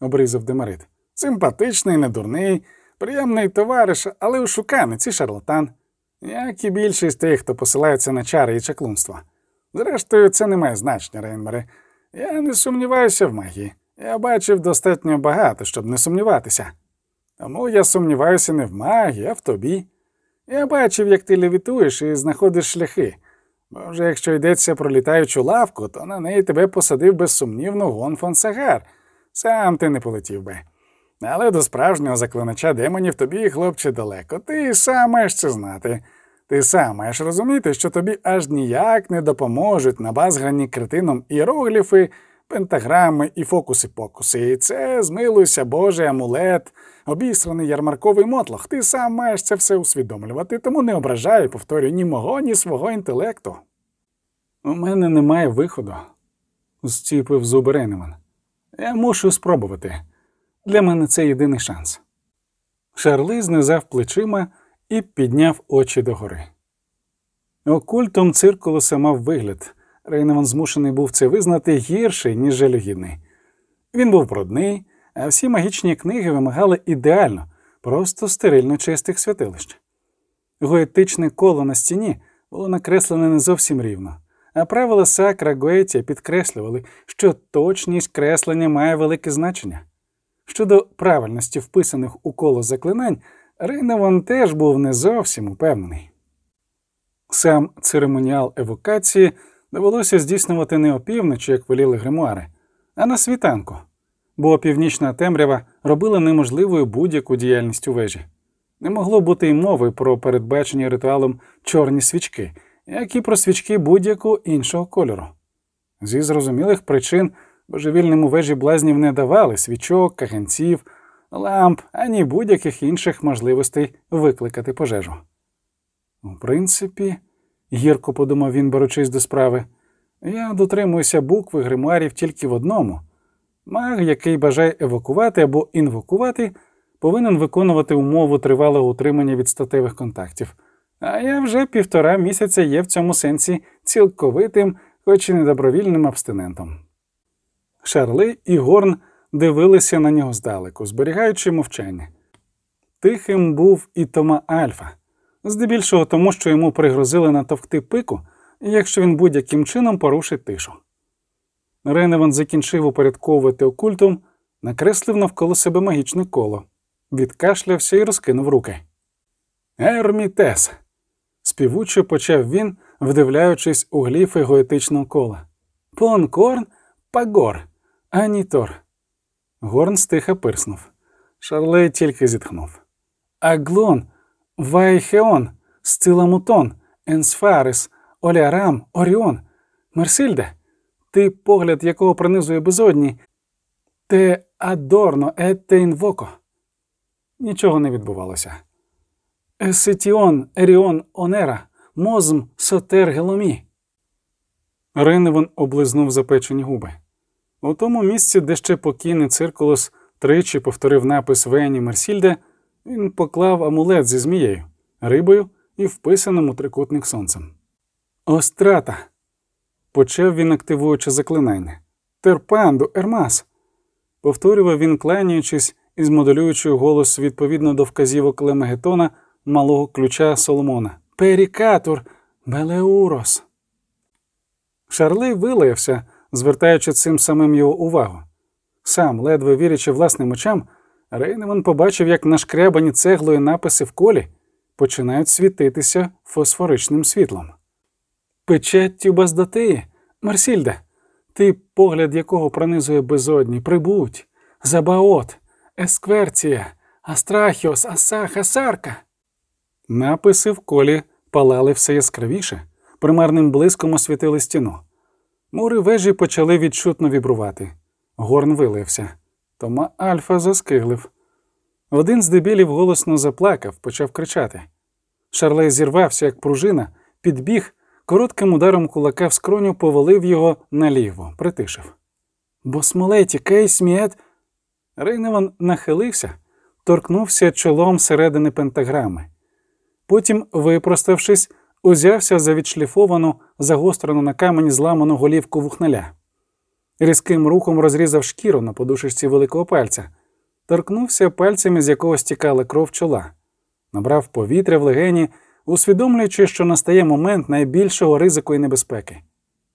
обризав Демарит. Симпатичний, недурний, приємний товариш, але ошуканець і шарлатан. Як і більшість тих, хто посилається на чари і чаклунство. Зрештою, це не має значення, Рейнбере. Я не сумніваюся в магії. Я бачив достатньо багато, щоб не сумніватися. Тому я сумніваюся не в магії, а в тобі. Я бачив, як ти левітуєш і знаходиш шляхи. Може, якщо йдеться про літаючу лавку, то на неї тебе посадив безсумнівно Гон фон Сагар. Сам ти не полетів би. Але до справжнього заклинача демонів тобі, хлопче, далеко. Ти сам маєш це знати. Ти сам маєш розуміти, що тобі аж ніяк не допоможуть набазгані кретином іерогліфи, пентаграми і фокуси-покуси. І це, змилуйся, Боже, амулет, обісраний ярмарковий мотлох. Ти сам маєш це все усвідомлювати, тому не ображай, повторюю, ні мого, ні свого інтелекту. У мене немає виходу, зціпив зуби Рейневан. Я мушу спробувати. Для мене це єдиний шанс. Шарли знизав плечима і підняв очі догори. Окультом циркулуса мав вигляд. Рейневан змушений був це визнати гірший, ніж жалюгідний. Він був брудний, а всі магічні книги вимагали ідеально, просто стерильно чистих святилищ. Гоетичне коло на стіні було накреслене не зовсім рівно, а правила сакра Гоетія підкреслювали, що точність креслення має велике значення. Щодо правильності вписаних у коло заклинань, Рейневан теж був не зовсім упевнений. Сам церемоніал евокації довелося здійснювати не опівночі, як веліли гримуари, а на світанку, бо північна темрява робила неможливою будь-яку діяльність у вежі. Не могло бути й мови про передбачені ритуалом чорні свічки, як і про свічки будь-якого іншого кольору. Зі зрозумілих причин божевільним у вежі блазнів не давали свічок, каганців, ламп, ані будь-яких інших можливостей викликати пожежу. У принципі, гірко подумав він, беручись до справи, я дотримуюся букви гримуарів тільки в одному. Маг, який бажає евакувати або інвокувати, повинен виконувати умову тривалого утримання від статевих контактів. А я вже півтора місяця є в цьому сенсі цілковитим, хоч і недобровільним абстинентом. Шарли і Горн дивилися на нього здалеку, зберігаючи мовчання. Тихим був і Тома Альфа, здебільшого тому, що йому пригрозили натовкти пику, якщо він будь-яким чином порушить тишу. Реневан закінчив упорядковувати окультум, накреслив навколо себе магічне коло, відкашлявся і розкинув руки. Ермітес. співуче почав він, вдивляючись у гліфи гоетичного кола. Понкорн, пагор, анітор. Горн стиха пирснув. Шарлей тільки зітхнув. Аглон, Вайхеон, Стиламутон, Енсфарис, Олярам, Оріон, Мерсильде, ти погляд якого пронизує безодні, те адорно ете інвоко. Нічого не відбувалося. Есетіон, Еріон, Онера, Мозм, Сотер, Геломі. Рейневан облизнув запечені губи. У тому місці, де ще покійний циркулос тричі повторив напис Вені Мерсільде, він поклав амулет зі змією, рибою і вписаним у трикутник сонцем. Острата. Почав він, активуючи заклинання. містер Панду, Ермас. Повторював він, кланяючись і змоделюючи голос відповідно до вказівок Лемегетона малого ключа Соломона. Перікатур, Белеурос. Шарлей вилаявся, звертаючи цим самим його увагу. Сам, ледве вірячи власним очам, Рейнеман побачив, як нашкрябані цеглою написи в колі починають світитися фосфоричним світлом. Печеттю Баздатеї, Марсільда, ти, погляд якого пронизує безодні, прибудь, Забаот, Ескверція, Астрахіос, Асах, Асарка. Написи в колі палали все яскравіше, примарним блиском освітили стіну. Мури вежі почали відчутно вібрувати. Горн вилився. Тома Альфа заскиглив. Один з дебілів голосно заплакав, почав кричати. Шарлей зірвався, як пружина, підбіг, коротким ударом кулака в скроню повалив його наліво, притишив. Бо смолеті, кейс. Рейневан нахилився, торкнувся чолом середини пентаграми. Потім, випроставшись, узявся за відшліфовану, загострену на камені зламану голівку вухналя. Різким рухом розрізав шкіру на подушечці великого пальця, торкнувся пальцями, з якого стікала кров чола, набрав повітря в легені, усвідомлюючи, що настає момент найбільшого ризику і небезпеки.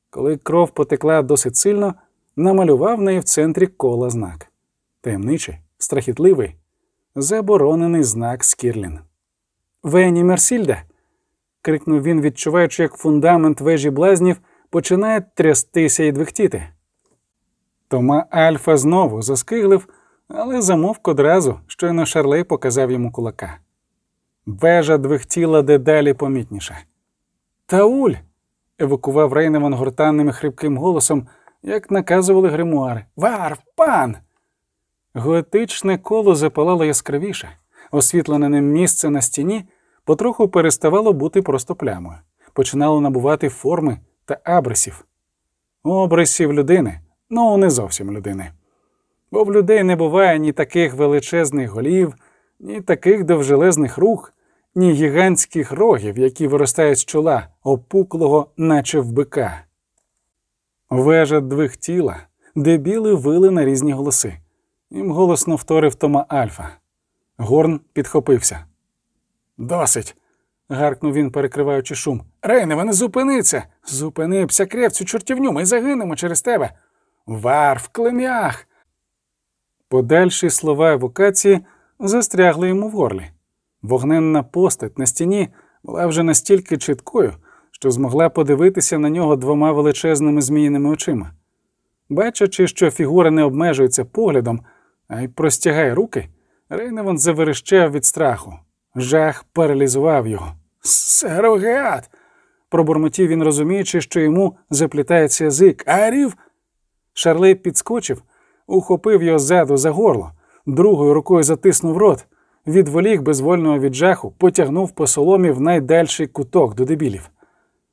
Коли кров потекла досить сильно, намалював неї в центрі кола знак таємничий, страхітливий, заборонений знак Скірлін. Вені Мерсільда. крикнув він, відчуваючи, як фундамент вежі блазнів починає трястися і двихтіти. Тома Альфа знову заскиглив, але замовк одразу, щойно Шарлей показав йому кулака. Вежа двихтіла дедалі помітніше. Тауль. евакував Рейневан гортанним і хрипким голосом, як наказували гримуари. Варв, пан! Готичне коло запалало яскравіше, освітлене ним місце на стіні потроху переставало бути просто плямою, починало набувати форми та абрисів. Обрисів людини, ну не зовсім людини. Бо в людей не буває ні таких величезних голів, ні таких довжелезних рук, ні гігантських рогів, які виростають з чола, опуклого, наче в бика. Вежа двихтіла, дебіли вили на різні голоси. Їм голосно вторив Тома Альфа. Горн підхопився. Досить. гаркнув він, перекриваючи шум. Рейне, не зупиниться. Зупини псякрев цю чортівню, ми загинемо через тебе. Вар в клем'ях. Подальші слова евокації застрягли йому в горлі. Вогненна постать на стіні була вже настільки чіткою, що змогла подивитися на нього двома величезними зміїними очима. Бачачи, що фігура не обмежується поглядом, а й простягає руки, Рейневан заверещав від страху. Жах паралізував його. Серогеат. пробурмотів він, розуміючи, що йому заплітається язик. Арів. Шарлей підскочив, ухопив його ззаду за горло, другою рукою затиснув рот, відволік безвольного від жаху, потягнув по соломі в найдальший куток до дебілів.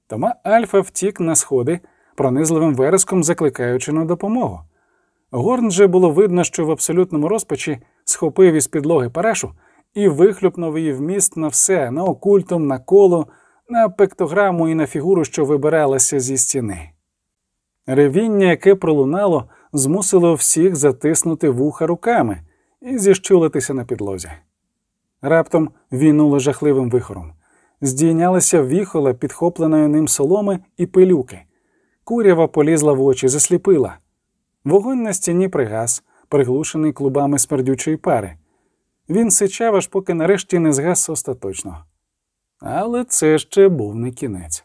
Тома Альфа втік на сходи, пронизливим вереском закликаючи на допомогу. Горн же було видно, що в абсолютному розпачі схопив із підлоги парашу і вихлюпнув її вміст на все, на окультум, на коло, на пектограму і на фігуру, що вибиралася зі стіни. Ревіння, яке пролунало, змусило всіх затиснути вуха руками і зіщулитися на підлозі. Раптом війнуло жахливим вихором. Здійнялися віхола, підхопленої ним соломи і пилюки. Курява полізла в очі, засліпила. Вогонь на стіні пригас, приглушений клубами смердючої пари. Він сичав, аж поки нарешті не згас остаточно. Але це ще був не кінець,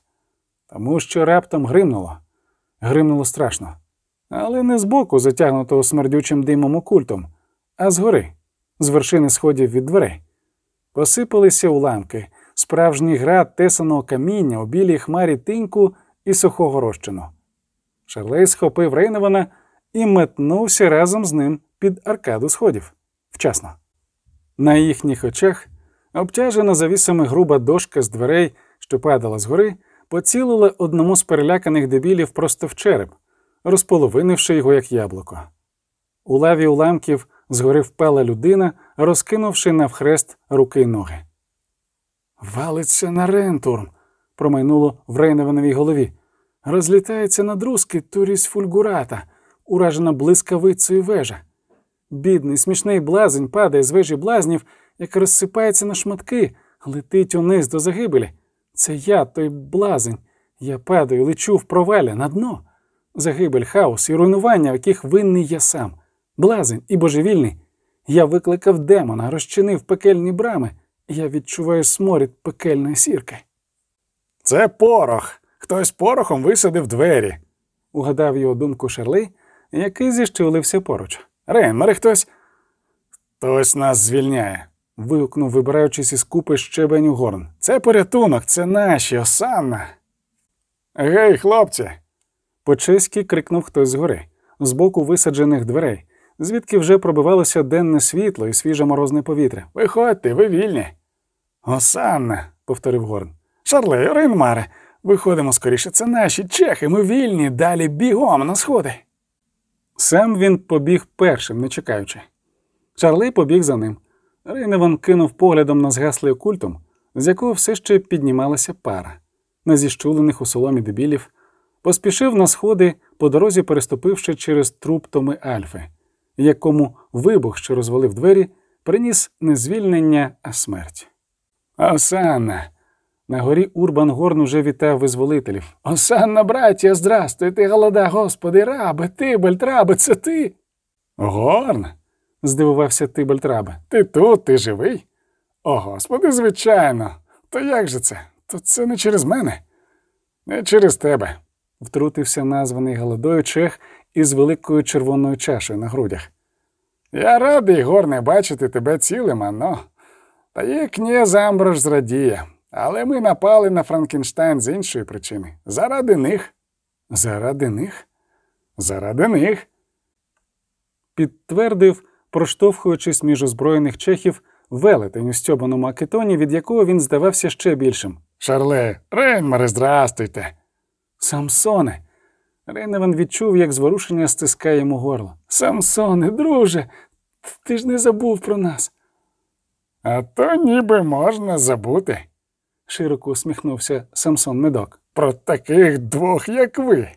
тому що раптом гримнуло. Гримнуло страшно. Але не збоку, затягнутого смердючим димом окультом, а згори, з вершини сходів від дверей. Посипалися уламки, справжній град тесаного каміння у білій хмарі тиньку і сухого розчину. Шарлей схопив Рейнована і метнувся разом з ним під аркаду сходів. Вчасно. На їхніх очах обтяжена завісами груба дошка з дверей, що падала згори, поцілила одному з переляканих дебілів просто в череп, розполовинивши його як яблуко. У лаві уламків згори впала людина, розкинувши навхрест руки й ноги. Валиться на рентурм, промайнуло в Рейневановій голові. Розлітається на друзки туріс фульгурата, уражена блискавицею вежа. Бідний, смішний блазень падає з вежі блазнів, як розсипається на шматки, летить униз до загибелі. Це я, той блазень. Я падаю, лечу в провалля на дно. Загибель, хаос і руйнування, в яких винний я сам. Блазень і божевільний. Я викликав демона, розчинив пекельні брами. Я відчуваю сморід пекельної сірки. Це порох. Хтось порохом висадив двері. Угадав його думку Шерли, який зіщулився поруч. Рейнмари хтось. Хтось нас звільняє. Вигукнув, вибираючись із купи щебень у горн. Це порятунок, це наші, Осанна. Гей, хлопці, По-чеськи крикнув хтось згори, з боку висаджених дверей, звідки вже пробивалося денне світло і свіже морозне повітря. виходьте, ви вільні. Осанна, повторив Горн. Шарлей, Рейнмаре, виходимо скоріше, це наші чехи, ми вільні, далі бігом на сходи. Сам він побіг першим, не чекаючи. Чарлей побіг за ним. Рейневан кинув поглядом на згаслий окультум, з якого все ще піднімалася пара, на зіщулених у соломі дебілів, поспішив на сходи, по дорозі переступивши через труп Томи Альфи, якому вибух, що розвалив двері, приніс не звільнення, а смерть. Осанна, На горі Урбан Горн уже вітав визволителів. Осанна, браття, здрастуйте, голода, господи, рабе, ти, Бельтрабе, це ти. Горн, Здивувався Тибальт Рабе. ти тут, ти живий? О, господи, звичайно. То як же це? То це не через мене, не через тебе. Втрутився названий голодою чех із великою червоною чашею на грудях. Я радий, Горне, бачити тебе цілим, ано. Та і князь Амброш зрадіє. Але ми напали на Франкенштайн з іншої причини. Заради них. Заради них Заради них. підтвердив, проштовхуючись між озброєних чехів велетень у стьобаному акетоні, від якого він здавався ще більшим. Шарле, Рейнмаре, здрастуйте. Самсоне. Рейневан відчув, як зворушення стискає йому горло. Самсоне, друже, ти ж не забув про нас. А то ніби можна забути широко усміхнувся Самсон Медок. про таких двох, як ви.